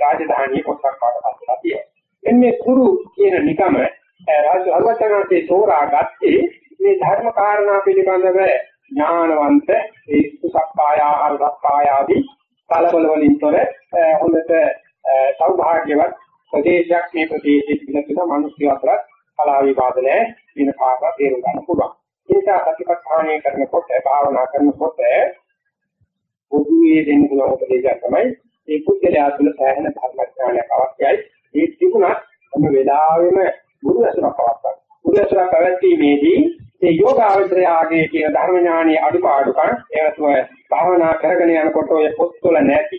රාජධානී පොත්පත් පාඩකම් තියෙනවා. එන්නේ කුරු කියන නිකම අරුවචනාංශේ තෝරා ගත්තේ මේ ධර්ම කාරණා පිළිබඳව ඥානවන්ත ඒ සුසක්කාය ආහාර සක්කාය ආදී කලබල වලින් තොර හොඳට සෞභාග්‍යවත් ප්‍රදේශයක් මේ ප්‍රදේශයේ තිබෙන මිනිස්සු අතර කලා විවාද නැහැ වෙන කාරණා තේරුම් ගන්න පුළුවන්. ඒ නිසා ප්‍රතිපත්තාණය කරනකොට භාවනා කරනකොට පොදුවේ දෙන්න පුළුවන් උපදේශය තමයි ඒ පුද්ගලයා තුළ සෑහෙන ධර්මඥානයක් අවශ්‍යයි. ඒ තිබුණත් හැම වෙලාවෙම ගුරු ඇසුරක් පවත්වා. ගුරු ඇසුරක් පැවැත්වීමේදී මේ යෝගාවචරයාගේ කියන ධර්ම ඥානීය අඩුපාඩුකම් ඒවතුම භාවනා කරගෙන යනකොට ඔය පොත්වල නැති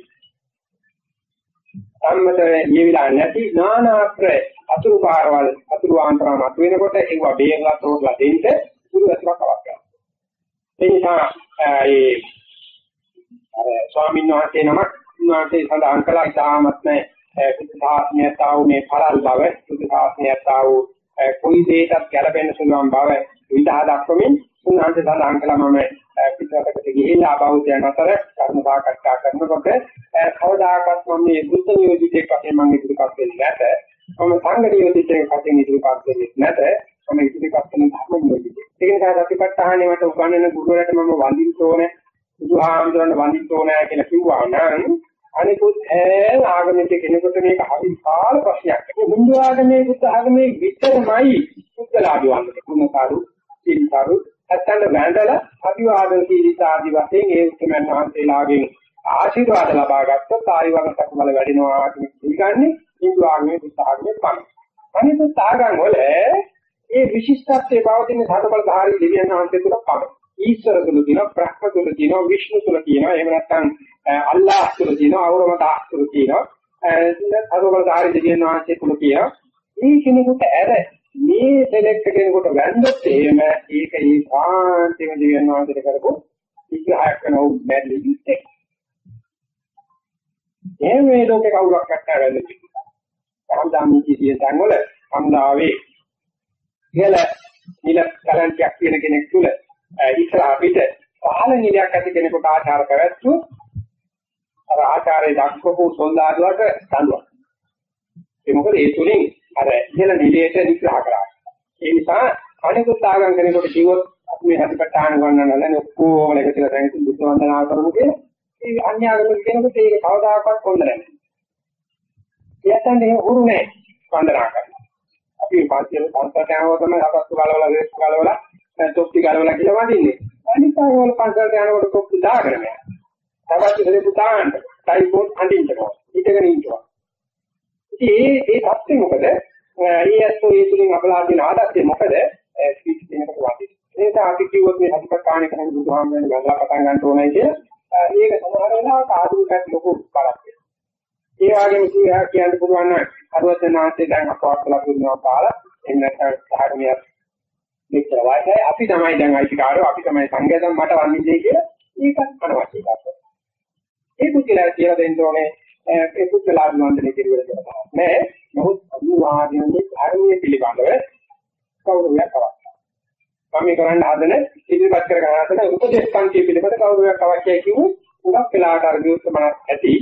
සම්මත ජීවිලා නැති නානාත්‍ර අතුරු පාරවල් අතුරු ආන්තරම් අතු වෙනකොට ඒව බේරලා තෝරලා දෙන්න ගුරු ඇසුරක් අවශ්‍යයි. ඒ නිසා ඒ අර ස්වාමීන් වහන්සේ නමක් උන්වහන්සේ සඳහන් කළා ඉතාමත් නැහැ බුද්ධ ශාසනයට ආව මේ පළල් බව. බුද්ධ ශාසනයට ආව කොයි දෙයකටත් ගැලපෙන්න පුළුවන් බව විදහා දක්වමින් උන්වහන්සේ සඳහන් කළා මම පිටරටකට ගිහිල්ලා බෞද්ධයන් අතර ධර්ම සාකච්ඡා කරනකොට කවදාකවත් මම මේ බුද්ධ නියෝජිතෙක් වශයෙන් මම ඉදිරිපත් වෙන්නේ නැත. මම සංඝ නියෝජිතෙක් වශයෙන් ඉදිරිපත් වෙන්නේ නැත. මම ඉදිරිපත් කරන ධර්ම නියෝජිතෙක්. ඒ නිසා සතිපට්ඨානෙ මට උගන්වන ගුරුවරයාට මම වඳින්න ඕනේ. බුදුහාමුදුරන්ට වඳින්න ඕනේ කියලා කිව්වා නම් අනිකුත් ඈ ආගමික කෙනෙකුට මේක හරි විශාල ප්‍රශ්නයක්. ඒ හින්දු ආගමේ බුද්ධ ආගමේ විතරමයි බුද්ධලාභී වන්නේ. කුණකාරු, සිල්කාරු, අත්තන වැඳලා අභිවාදන සීලිත ආදි වශයෙන් ඒ උත්තරමන් වහන්සේලාගෙන් ආශිර්වාද ලබා ගත්තොත් ආයි වගේක් බල වැඩිනවා කියන පිළිගන්නේ හින්දු ආගමේ බුද්ධ ආගමේ පමණයි. අනිකුත් ආගම් වල ඒ විශිෂ්ටත්වයේ පවතින සතරබලධාරී දෙවියන් වහන්සේ තුල පමණයි. ඊශ්වර තුල තියෙනවා, බ්‍රහ්ම තුල තියෙනවා, විෂ්ණු තුල තියෙනවා. එහෙම නැත්නම් අල්ලාහ් තුල තියෙනවා, අවරමතා තුල තියෙනවා. අරවලදාරි දෙවියන් වහන්සේ තුල තියෙනවා. මේ කෙනෙකුට ඇර මේ සෙලෙක්ට් කෙනෙකුට වැන්දොත් එහෙම ඒක ඒ සාන්තිම දෙවියන් වහන්සේට කරපො විග්‍රහයක් කරන උ බැලි ඉස්සේ. එහෙම මේ ලෝකේ කවුරක් නැත්නම් වැන්දොත්. සම්දාමී කිසිය තැන්වල සම්දාවේ ඉහළ නිල කලන්තියක් කියන කෙනෙක් තුල ඉස්සරහ පිට පහළ නිලයක් ඇති කෙනෙකුට ආචාර පැවැත්වුවොත් අර ආචාර්ය දක්වපු සොල්දාදුවට දඬුවම්. ඒ මොකද ඒ තුලින් අර ඉහළ නිලයට විග්‍රහ කරා. ඒ නිසා අනිකුත් ආගම් කෙනෙකුට කිව්වොත් අපි මේ හදිපටාන ගන්න නැලනේ ඔක්කොම එකතු කරලා දැන් බුද්ධ වන්දනා කරමු කියලා. ඒ අන්‍යාගමික කෙනෙකුට ඒක කවදාකවත් කොන්ද නැහැ. එයාටන්නේ උරු නැහැ වන්දනා කරන්න. අපි පාස්තිය සංස්කෘතියව තමයි අපස්සු බලවලා දේශ බලවලා තොප්පි ගලවලා කියලා වදින්නේ. අනිත් ආගම් වල පන්සල් යනකොට තොප්පි දාගෙන යනවා. තවත් ඉතින් පුතාන්ට ටයිෆෝන් අඳින්නවා. ඊටගෙන ඉන්නවා. ඉතින් ඒ ඒ තත්ත්වෙ මොකද? ඒ ඇත්තෝ ඒ තුලින් අපලා දෙන ආදත්තේ මොකද? ස්පීච් දෙනකොට වාදී. ඒක අපි කිව්වොත් මේ හදිපත්තානේ කරන බුදුහාමුදුරනේ ගඳලා පටන් ගන්න ඕනයි කියලා. ඒක සමහර වෙලාවට ආධුනිකත් ලොකු බලක් ඒ වගේම කියා කියන්න පුළුවන් නම් අරවතනාන්තේ දැන් අපවත්ලා පුරනවා කාලා එන්න ධර්මයක් මෙච්චර වායි අපි තමයි දැන් අයිතිකාරෝ අපි තමයි සංඝයා මට වන්නේ කියලා ඒකත් අනවශ්‍ය එකක්. ඒ පුද්ගලයා කියලා දෙන්න ඕනේ ඒ පුද්ගලයා වන්දනය කෙරුවද කියලා. නෑ. නමුත් අනිවාර්යයෙන්ම ධර්මයේ පිළිබඳව කවුරුයක් අවශ්‍යයි. මම කරන්න හදන ඉදිරිපත් කර ගන්න හදන උපදේශ පන්ති පිළිබඳ කවුරුයක් අවශ්‍යයි කියුවොත් උගක් වෙලාවට අර විශ්වමනක් ඇති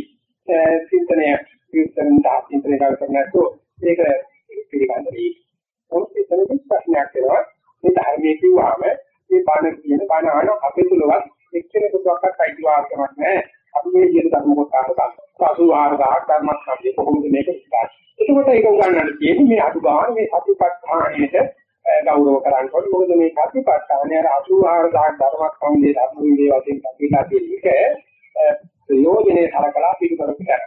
චින්තනය විශ්වෙන් තාපින්තරේ කරනකොට ඒක පිළිබඳව මොකද එතනදී ප්‍රශ්නයක් වෙනවා මේ ධර්මයේ කිව්වම මේ බණ කියන බණ අහන අපේ තුලවත් එක්කෙනෙකුටවත් අයිතිවාසිකමක් නැහැ. අපි මේ කියන ධර්ම කොටස ගන්න. 84000ක් ධර්මයක් අපි කොහොමද මේක ඉස්තාර. එතකොට ඒක උගන්වන්න තියෙන්නේ මේ අතු ගන්න මේ සතිපට්ඨානෙට ගෞරව කරන්න ඕනේ. මොකද මේ සතිපට්ඨානය අර 84000ක් ධර්මයක් සම්දේ ධර්ම විදේ වශයෙන් අපිලා තියෙන එක ප්‍රයෝජනේ සලකලා පිළිගන්න පිටර.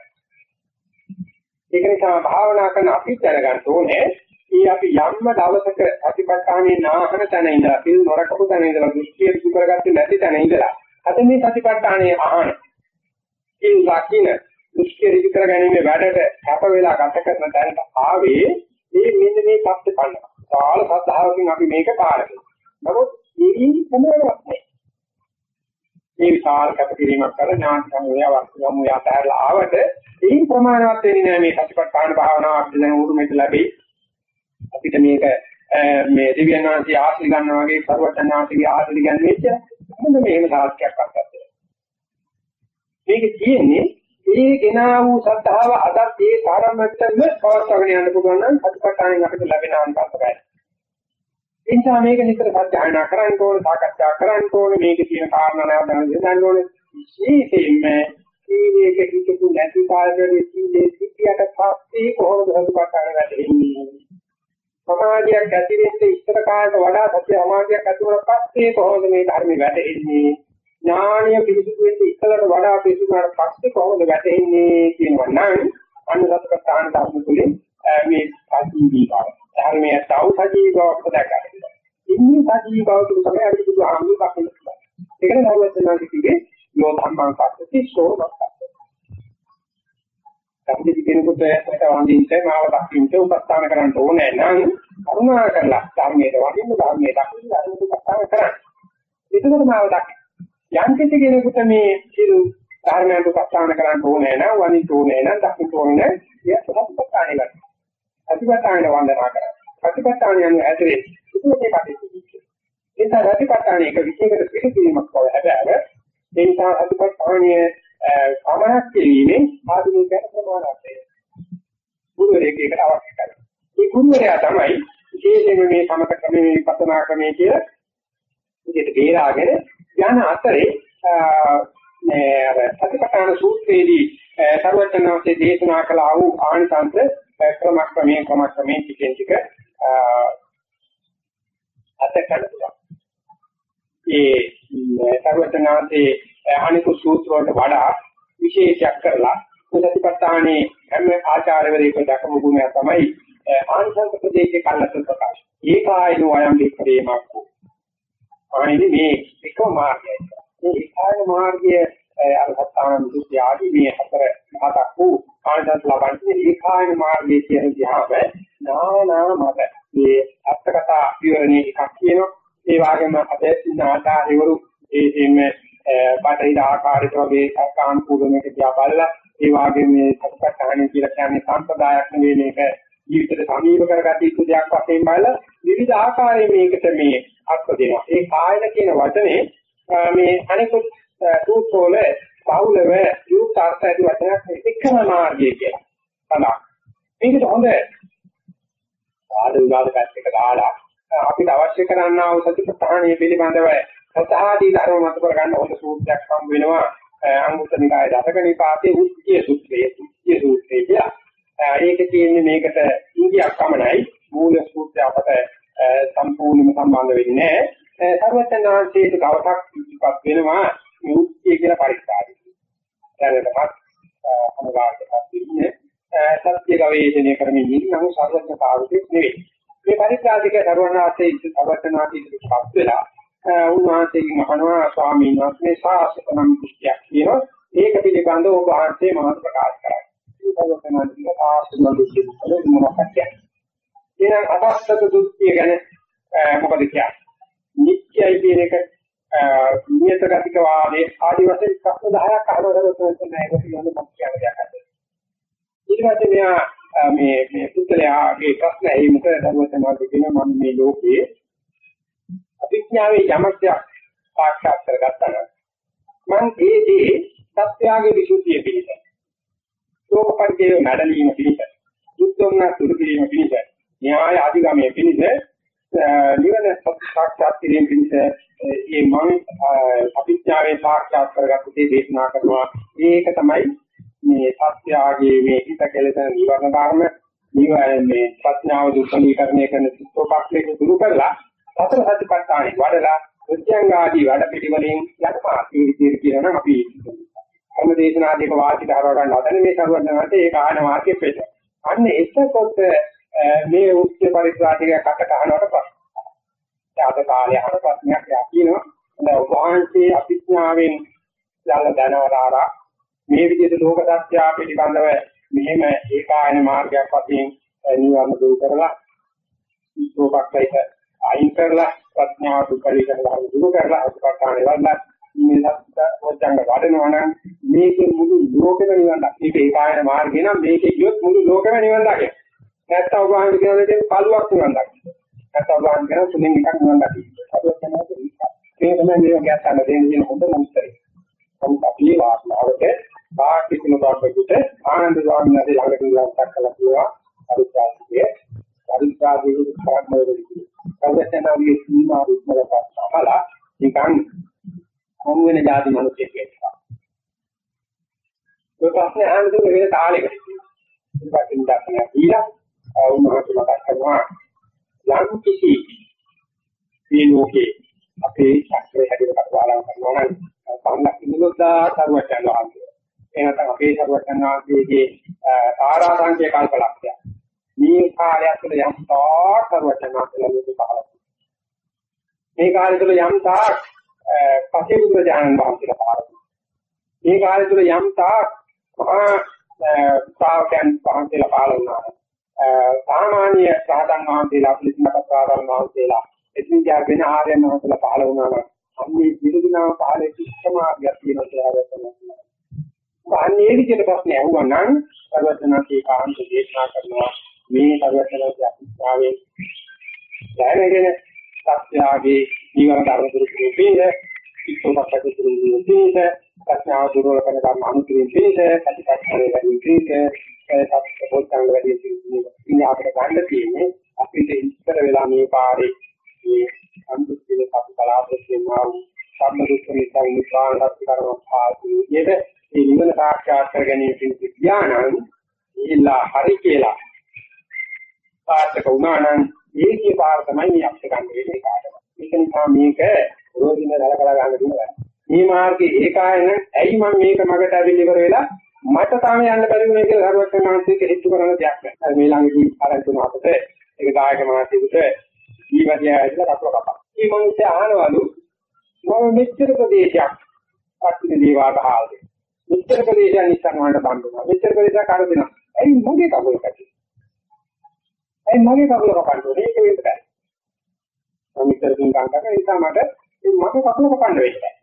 ඒක නිසා භාවනා කරන අපි දැනගන්න ඕනේ ඒ අපි යම්ම දවසක සතිපට්ඨානේ නාහන තැන ඉඳලා පිළ නොරකපු තැන ඉඳලා දෘෂ්ටිය දුරු කරගත්තේ නැති තැන ඉඳලා අද මේ සතිපට්ඨානේ අහන ඒ ලකින දෘෂ්ටිය ඍජු කර ගැනීම වැඩට කැප වෙලා ගත කරන තැනට ආවේ මේ මෙන්න මේ සත්‍ය පන්න. සාල සද්ධාවකින් අපි මේක පාරයි. නමුත් මේ සම්මතයක් නැහැ. මේ විශාල කැපකිරීමක් කරලා ඥාන සමුදය වස්තුවම යතහැරලා ආවට ඒ ප්‍රමාණවත් වෙන්නේ නැහැ මේ සතිපට්ඨාන භාවනාව අපිට දැන් උරුමෙට ලැබෙයි. අපිට මේක මේ දිව්‍යන් වහන්සේ ආශ්‍රි ගන්නවා වගේ සර්වඥාන්සේගේ ආශ්‍රි ගන්න වෙච්ච මොකද මේක සාක්ෂියක් අත්දැකීම. මේක තියෙන්නේ ඒ ගෙනා වූ සද්ධාව අදත් ඒ තරමටම පවත්වාගෙන යන්න පුළුවන් නම් සතිපට්ඨානෙන් අපිට ලැබෙන අන්තර්ගතයි. එනිසා මේක නිතර සත්‍යයනා කරන්න ඕනේ, සාකච්ඡා කරන්න ඕනේ, මේක තියෙන කාරණා නැවත දැනගන්න ඕනේ. විශේෂයෙන්ම සීලයක හිතපු නැති කාලවලදී සීලේ සිටියට පස්සේ කොහොමද සතිපට්ඨාන වැඩෙන්නේ? සමාධියක් ඇති වෙන්න ඉස්සර කාලට වඩා සත්‍ය සමාධියක් ඇති වුණාට පස්සේ කොහොමද මේ ධර්ම වැටෙන්නේ ඥානීය පිළිසුදු වෙන්න ඉස්සරට වඩා පිළිසුදු වුණාට පස්සේ කොහොමද වැටෙන්නේ කියනවා නම් අනුසත්කතාන ධර්ම තුලින් මේ සජීවී බව ධර්මයේ තව සජීවී බවක් දැක්කා. ඉන්නේ සජීවී බව තුල තමයි අපි බුදු ආමි කපන. ඒකනේ නරුවචනාදි කිව්වේ යෝ ධම්මං සත්‍ති සෝමස්ස සම්පූර්ණ කෙනෙකුට ඒකට වඳින්න මාව දකින්න උපස්ථාන කරන්න ඕනේ නම් කරුණා කරලා ධර්මයට වඳින්න ධර්මයට දකින්න ධර්මයට උපස්ථාන කරන්න. ඒකකට මාව දකින්න. යම් කිසි කෙනෙකුට මේ සිරු ධර්මයට උපස්ථාන කරන්න ඕනේ නම් වඳින්න ඕනේ නම් දකින්න ඕනේ නම් සතිපට්ඨානෙ ගන්න. සතිපට්ඨානෙ වන්දනා කරන්න. සතිපට්ඨානෙ යන ඇතුලේ සුදුසේ කටයුතු ඒක සතිපට්ඨානෙ එක විශේෂකට පිළිගීමක් බව හැබැයි ඒ නිසා සතිපට්ඨානෙ සමහරක් කිරීමෙන් ආධුනිකයන් ප්‍රමාණවත් වෙනවා. ගුරුවරයෙක් ඒකට අවශ්‍ය කරනවා. මේ ගුරුවරයා තමයි විශේෂයෙන්ම මේ සමත ක්‍රමයේ විපස්සනා ක්‍රමයේ කියලා විදිහට බේරාගෙන යන අතරේ මේ අර සතිපට්ඨාන සූත්‍රයේදී සර්වඥාන්සේ දේශනා කළ ආ වූ ආනිසංස ක්‍රමක්‍රමයෙන් ක්‍රමක්‍රමයෙන් ටිකෙන් ටික අත්දැකලා පුළුවන්. ඒ සර්වඥාන්සේ අනිකුත් සූත්‍ර වලට වඩා විශේෂයක් කරලා සතිපට්ඨානේ හැම ආචාර්යවරයෙකුට දක්වපු ගුණය තමයි ආනිසංස ප්‍රදේශේ කල්ලත ප්‍රකාශ. ඒකායනෝ අයම් වික්‍රේමක්. අනිදි මේ එක මාර්ගයයි. මේ ඒකායන මාර්ගය අර සත්‍යාන විදුද්ධ ආදී මේ හතර හතක් වූ ආනිසංස ලබන්නේ ඒකායන මාර්ගයේ කියන දිහාව නානා මත. මේ අත්කතා විවරණේ එකක් කියනවා. ඒ වගේම අද ඉන්න ආචාර්යවරු ඒ එන්නේ බටහිර ආකාරයට වගේ සාංකූලමක තියා බලලා ඒ වගේ මේ සත්‍යඥාන කියලා කියන්නේ සම්ප්‍රදායක් නෙවෙයි මේක ජීවිතේ සමීප කරගත යුතු දෙයක් වශයෙන් බලලා විවිධ ආකාරයේ මේකට මේ අර්ථ දෙනවා. ඒ කායන කියන වචනේ මේ අනිකුත් සූත්‍රවල බහුලව යුක්ත අර්ථ ඇති වචනයක් එකම මාර්ගය කියලා. බලන්න. මේකට හොඳ ආද උදාද පැත්තක දාලා අපිට අවශ්‍ය කරන්නා වූ සතිපට්ඨානය පිළිබඳව සතහාදී ධර්ම මත කරගන්න හොඳ සූත්‍රයක් හම් වෙනවා අංගුත්තර නිකායේ දසක නිපාතේ උත්තිය සූත්‍රය උත්තිය සූත්‍රය කියලා. ඒක තියෙන්නේ මේකට ඉන්දියක් පමණයි මූල සූත්‍රය අපට සම්පූර්ණයෙන්ම සම්බන්ධ වෙන්නේ නැහැ. සර්වඥාන්සේට දවසක් ඉතිපත් වෙනවා මේ උත්තිය කියලා පරිස්සාරි. දැනටමත් අනුගාමිකපත් ඉන්නේ සත්‍ය ගවේෂණය කරමින් ඉන්න නමුත් සර්වඥතාවුත් නෙවෙයි. මේ පරිත්‍රාජික සර්වඥාන්සේ සර්වඥාන්සේ ඉතිපත් වෙලා උන්වහන්සේගෙන් අහනවා ස්වාමීන් වහන්සේ සාසක නම් කියක් කියනවා ඒක පිළිබඳව ඔබ වහන්සේ මම ප්‍රකාශ කරා. ඒක තමයි ආසන දුක්ඛ මොනවද කියන්නේ. එහෙනම් අදස්සක දුක්ඛය ගැන මොකද කියන්නේ? නිත්‍යයි කියන එක නියත අන්තර්ගතික වාදයේ ආදි වශයෙන් ප්‍රශ්න 10ක් අහනකොට තමයි ඒක පිළිබඳව මම කියන දෙයක් අහන්නේ. ඊට පස්සේ මෙයා මේ මේ පුත්‍රයාගේ ප්‍රශ්න ඇහිමුක දරුවචනාදී කියන මම මේ ලෝකයේ අභිඥාවේ යමක් සාක්ෂාත් කරගත්තා නම් මම ඒදී සත්‍යාගේ විසුද්ධිය පිළිබඳ ලෝකපරිදේ මැඩලීම පිළිබඳ දුක්ඛෝන දුරු කිරීම පිළිබඳ න්‍යාය අධිගමයේ පිළිබඳ නිවන සාක්ෂාත් කිරීම පිණිස මේ මම අභිඥාවේ සාක්ෂාත් කරගත්ත දේ දේශනා කරනවා. ඒක තමයි මේ සත්‍යාගේ මේ හිත කෙලෙසන නිවන ධර්ම නිවනේ ප්‍රඥාව දුක්ඛීකරණය කරන සිත්ෝපක්ෂේක දුරු කරලා සතර සතිපට්ඨානෙ වඩලා ප්‍රත්‍යංග ආදී වැඩ පිළිවෙලින් යටපා විදිහට කියනවා අපි කර්ම දේශනාදීක වාචික හරව ගන්න හදන මේ සරුවන්නාට ඒක ආන වාක්‍ය පෙළ. අන්න එතකොට මේ උච්ච පරිත්‍රාතික කට කහනවට පස්සේ. අද කාලේ අහන ප්‍රශ්නයක් යා කියනවා. දැන් වහන්සේ අභිඥාවෙන් යන දැනවලාරා මේ විදිහට ලෝක සත්‍ය පිළිබඳව මෙහෙම ඒකායන මාර්ගයක් වශයෙන් නිවන් දෝ කරලා සෝපක්කයික අයින් කරලා ප්‍රඥාව දුකලිකලා දුරු කරලා උපකාරය වන්නා මේ සත්‍ය වොජංග වඩනවා නම් මේකේ මුළු ලෝකෙම නිවන් දකින්න මේක ඒකායන මාර්ගය නම් මේකේ ගියොත් මුළු ලෝකෙම නිවන් දකින්න නැත්තම් ඔබ අහන්න කියන්නේ පළුවක් නිවන් දකින්න නැත්තම් ඔබ අහන්න කියන තුනෙන් එකක් නිවන් දකින්න අපි කියනවා ඒක. මේ තමයි මේ ගැස්සන්න දෙන්නේ හොඳ නම් ඉතින් අපි වාස්නාවට වාස්තාවට පාටිකුල බාපෙකුට ආනන්ද ස්වාමීන් වහන්සේ ළඟට ගිහින් කතා කළා අරුත්ාසියේ අරුත්ාසියේ කාර්යවලදී. කවදාවත් සීමා රුක්මලක සමලා නිකන් මොන් වෙන જાති මිනිස්සෙක් කියලා. ඒ ප්‍රශ්නේ අහන්නේ වෙන තාලයකට. ඉතින් ඉතින් දැක්කම කියලා උන්වහන්සේ මතක් කරනවා යම් කිසි මේ ලෝකේ අපේ ශාස්ත්‍රය හැටියට කතාවලා කරනවා නම් සම්මත නිමුද්දා සර්වචන් වහන්සේ එහෙනම් අපේ සර්වචන් වහන්සේගේ ආරාධනයේ කල්පලක්ෂය මේ කාලය තුළ යම් තාක් සර්වචන් වහන්සේලා ලෝකේ පහළ මේ කාලය තුළ යම් තාක් පසේ බුදුරජාණන් වහන්සේලා පහළ මේ කාලය තුළ යම් තාක් මහා ශ්‍රාවකයන් වහන්සේලා පහළ වුණා. සාමාන්‍ය සාධන් වහන්සේලා පිළිසිනක සාධන් වහන්සේලා එදින ජාගෙන ආර්යයන් වහන්සේලා පහළ වුණා නම් අන්නේ විරුදුනාම පහලේ කිසිමාර්ගයක් තියෙනවා කියලා හිතනවා. අන්නේ විදිහට ප්‍රශ්න ඇහුවා නම් සර්වඥාන්සේ කාන්ත දේශනා කරනවා. මේ සර්වඥාන්සේ අභිෂ්ඨාවේ දැනගෙන සත්‍යාගේ ජීවන ධර්ම දුරු කිරීමේ ඉක්කොපත් දුරු කිරීමේ ප්‍රඥාව දුර්වල කරන කර්ම අනුකිරීම පිණිස ප්‍රතිපත්තියේ වැඩි පිණිස ඒකත් පොත්ංග වැඩි ඉන්නේ අපිට ගන්න තියෙන්නේ. අපිට ඉස්සර වෙලා මේ පාරේ මේ සම්පූර්ණ සතු බලාපොරොත්තු වෙනවා. සම්මුතිය සංවිධානගත කරන පාඩුවේද මේ නිවන සාක්ෂාත් කර ගැනීම පිණිස ඥානං ඊලා හරි කියලා පාඩක උනානම් ඒකේ පාර තමයි මේ අපිට ගන්න වෙන්නේ කාටද ඒක නිසා මේක රෝගින දලකලා ගන්න දුන්නා මේ මාර්ගයේ ඒකායන ඇයි මම මේක මගට අවිල් ඉවර වෙලා මට තාම යන්න බැරි වුණේ කියලා හරුවත් මානසික හිතු කරන දෙයක් නෑ. මේ ළඟදී ආරම්භ වුණ අපිට ඒක ගායක මානසිකට ජීවිතය ඇදලා කපල කපා. මේ මිනිස්සු අහනවලු මම මෙච්චර ප්‍රදේශයක් අත්ති දේවාට ආවේ. මෙච්චර ප්‍රදේශයක් නිස්සන් වලට බඳුනා. මෙච්චර ප්‍රදේශයක් අර දෙනවා. ඇයි මොගේ කකුල කටි? ඇයි මොගේ කකුල කපන්නේ? ඒක වෙන්න බෑ. මම මෙච්චර දින් කංකක නිසා මට මගේ කකුල කපන්න වෙන්නේ.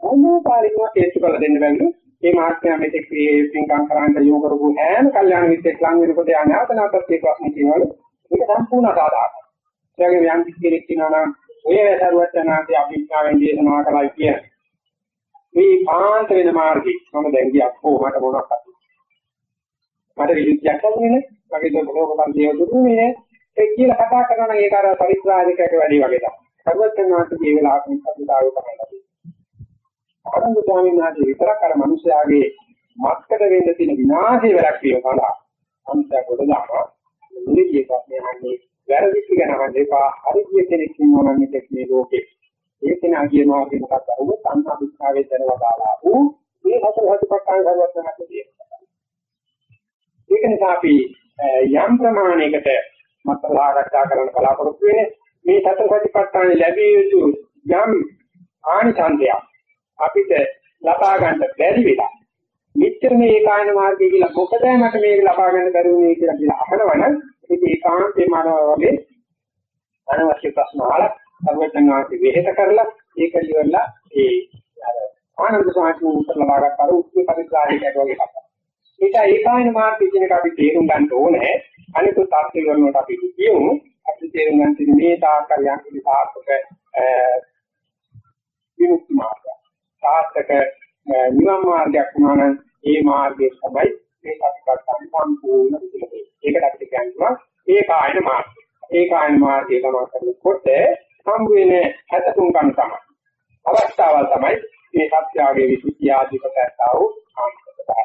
මොනවා පාරිකව හේතු කළ දෙන්න බැලු මේ මාත්‍යා මෙතෙක් මේ පින්කම් කරන්න යොමු කරපු හැම කල්යාණ මිත්‍රෙක් ළඟ වෙනකොට යා නැවත නැවතත් ඒ ප්‍රශ්නේ කියනවලු මේක සම්පූර්ණ සාධාරණයි. ඒ වගේ යම් කිසි කෙනෙක් කියනවා නම් ඔය වැසරුවචනාදී අභිඥාවෙන් දේශනා කරලා කියන මේ පාන්ත වෙන මාර්ගේ මම දැන් ගියා. කොහොමද මොනවද මට විදිහක් නැහැ මගේ දොරකම් දේව දුන්නේ ඒ කියලා කතා කරනවා නම් ඒක අර පරිත්‍රාජකයට වැඩි වගේ තමයි. සර්වඥාන්සේ මේ වෙලාවට සතුටාව තමයි. ආනන්ද ස්වාමීන් වහන්සේ විතරක් අර මිනිස්යාගේ මත්කට වෙන්න තියෙන විනාශය වැඩක් කියන සඳහා අන්තය කොට දානවා. මුලින්ම ප්‍රශ්නේ අහන්නේ වැරදිච්ච ගැන අහන්න එපා. හරි කෙනෙක් ඉන්නවා නම් මේක මේ ලෝකේ ඒක නා කියනවා කියන කතාව අහුව සංඝා විස්තාවේ දරනවා දාලා ඌ මේ හතර හතපට්ටාන් කරවන්නට ඒක නිසා අපි යම් ප්‍රමාණයකට මතලාරක්ෂා කරන්න බලාපොරොත්තු වෙන්නේ මේ සතර සතිපට්ඨාන ලැබිය යුතු යම් ආනිසංසයක් අපිට ලබා ගන්න බැරි වෙලා මෙච්චර මේ ඒකායන මාර්ගය කියලා මොකද මට මේක ලබා ගන්න බැරි වුනේ කියලා කියලා අහනවනම් ඒක ඒකාන්තේ මානව වගේ අනවශ්‍ය ප්‍රශ්න අහලා සර්වඥාන්ති වෙහෙත කරලා ඒක ඉවරලා ඒ ආනන්ද සාහිත්‍ය උත්තර ලබාගත් අර උත්තර පරිසරයකට වගේ කතා. ඒක ඒකායන මාර්ගය කියන එක අපි තේරුම් ගන්න ඕනේ. අනිත් තාර්කික වලට අපි කියමු. අපි තේරුම් ගන්න තියෙන්නේ මේ තාක්කල් යම් කිසි සාර්ථක විමුක්ති මාර්ගය. සාර්ථක නිවන් මාර්ගයක් වුණා නම් ඒ මාර්ගයේ තමයි මේ සතිපට්ඨාන සම්පූර්ණ විදිහට. ඒකට අපිට කියනවා ඒකායන මාර්ගය. ඒකායන මාර්ගය තමයි කරනකොට හම් වෙන 63 කන් තමයි. අවස්ථාවල් තමයි මේ සත්‍යාගයේ විසුද්ධිය ආදී ප්‍රකාශතාව ආන්තරයි.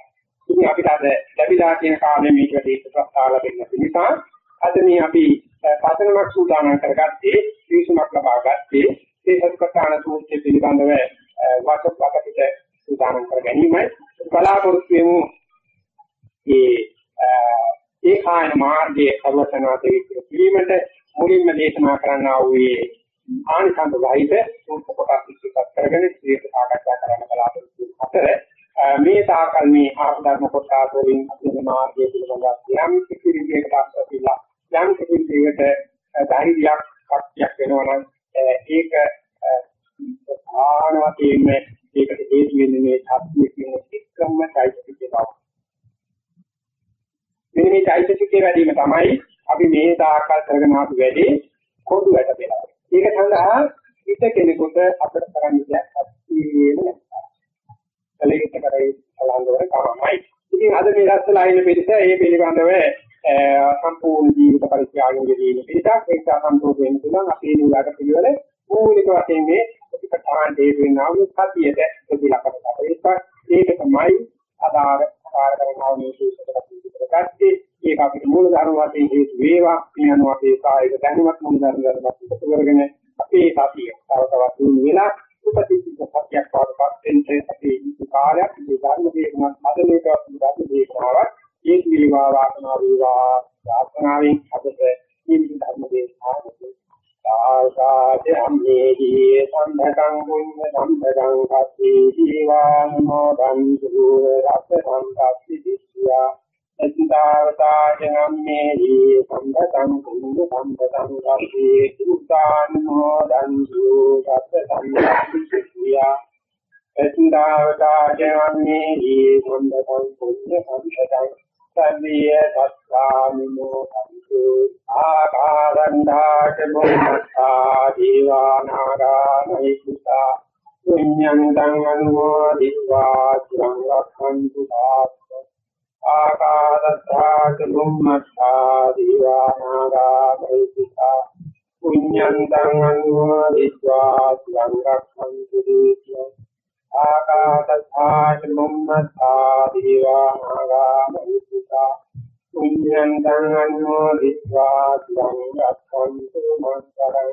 ඉතින් අපිට අද ලැබිලා තියෙන කාලේ මේක දෙක ප්‍රස්තාව ලැබෙන්න නිසා අද මේ අපි පතනමක් සූදානම් කරගත්තේ විසුමක් ලබා ගත්තේ ඒ සත්‍යකාණ සූත්‍රය පිළිබඳව වාචකපකට සූදානම් කර ගැනීමයි බලාපොරොත්තු වෙමු ඒ ඒ කායන මාර්ගයේ අවසනාතේ කිරීමට මුලින්ම දේශනා කරන්නා වූ ආනිසංස වහිත උපකොටස් ඉස්සරහ කරගෙන සියයට සාකච්ඡා කරන්න බලාපොරොත්තු අතර මේ තාකල් මේ ආධර්ම කොටස වලින් අපේ මාර්ගය පිළිබඳව යම් කිසි විදියකට අත්විලා යම් කිසි විදියකට ධෛර්යයක් ශක්තියක් වෙනවා නම් ඒක ආනවතේම ඒකට හේතු වෙන්නේ මේ සත්‍ය කියන එක්කම চৈতසිකේ බව. මෙන්න මේ চৈতසිකේ වැඩිම තමයි අපි මේ තාකල් කරගෙන ආපු වැඩේ කොඳු වැඩ වෙනවා. ඒක සඳහා හිත කෙනෙකුට අපිට කරන්න දෙයක් ඇත්තේම නැහැ. කලෙකට කරේ සලංගවර තමයි. ඉතින් අද මේ රස්සලා ඉන්න පිළිස ඒ පිළිබඳව සම්පූර්ණ ජීවිත පරිත්‍යාගයෙන් යෙදීම පිටක් ඒක සම්පූර්ණ වෙන්න පුළුවන් අපේ නුලකට පිළිවෙල මූලික වශයෙන් මේ ප්‍රතිපදාන දෙවියන් ආවු සතියට ප්‍රතිලා කරලා ඒක ඒක තමයි ආධාර ආධාර කරනවා මේ සූත්‍රයක් පිළිබඳව ඒක අපිට මූල ධර්ම වශයෙන් හේතු වේවා. කියන අපේ කායික දැනුමත් මූල ධර්ම ධර්මත් කරගෙන අපේ සතිය තව තවත් දිනු වෙලා උපතිච්ච සත්‍යයක් වඩපත් වෙන්නේ අපේ ජීවිත කාලයක් මේ ධර්ම දේශනාවක් මතලේක ධර්ම දේශනාවක් ඒක වේවා වාසනාව වේවා. ප්‍රාර්ථනාවෙන් අපට ජීවිත ධර්ම දේශනාවක් ආකාශයම්මේහි සම්භකං පුඤ්ඤ සම්භකං පස්සී ජීවාන් මොදං සුර රස සම්පස්සි දිස්සියා එත්තාවතාජම්මේහි සම්භකං පුඤ්ඤ සම්භකං පස්සී ජීවාන් මොදං සුර රස සම්පස්සි දිස්සියා එත්තාවතාජම්මේහි සම්භකං පුඤ්ඤ සම්භකං සම්මිය සත්කාමිනෝ සම්තු ආකාරණ්ඩාච බුම්මත්තා දීවානාගා මහිත්‍තා පුඤ්ඤං දං අනුමෝදිत्वा චිරං රක්ඛන්තු සාස්ස ආකාදත්තාච බුම්මත්තා දීවානාගාමෛතිකා පුඤ්ඤන්තං අනුමෝදිत्वा සිරං රක්ඛන්තු දේශෝ ආකාදත්තාච බුම්මත්තා දීවානාගාමෛතිකා පුඤ්ඤන්තං අනුමෝදිत्वा සිරං රක්ඛන්තු මන්තරං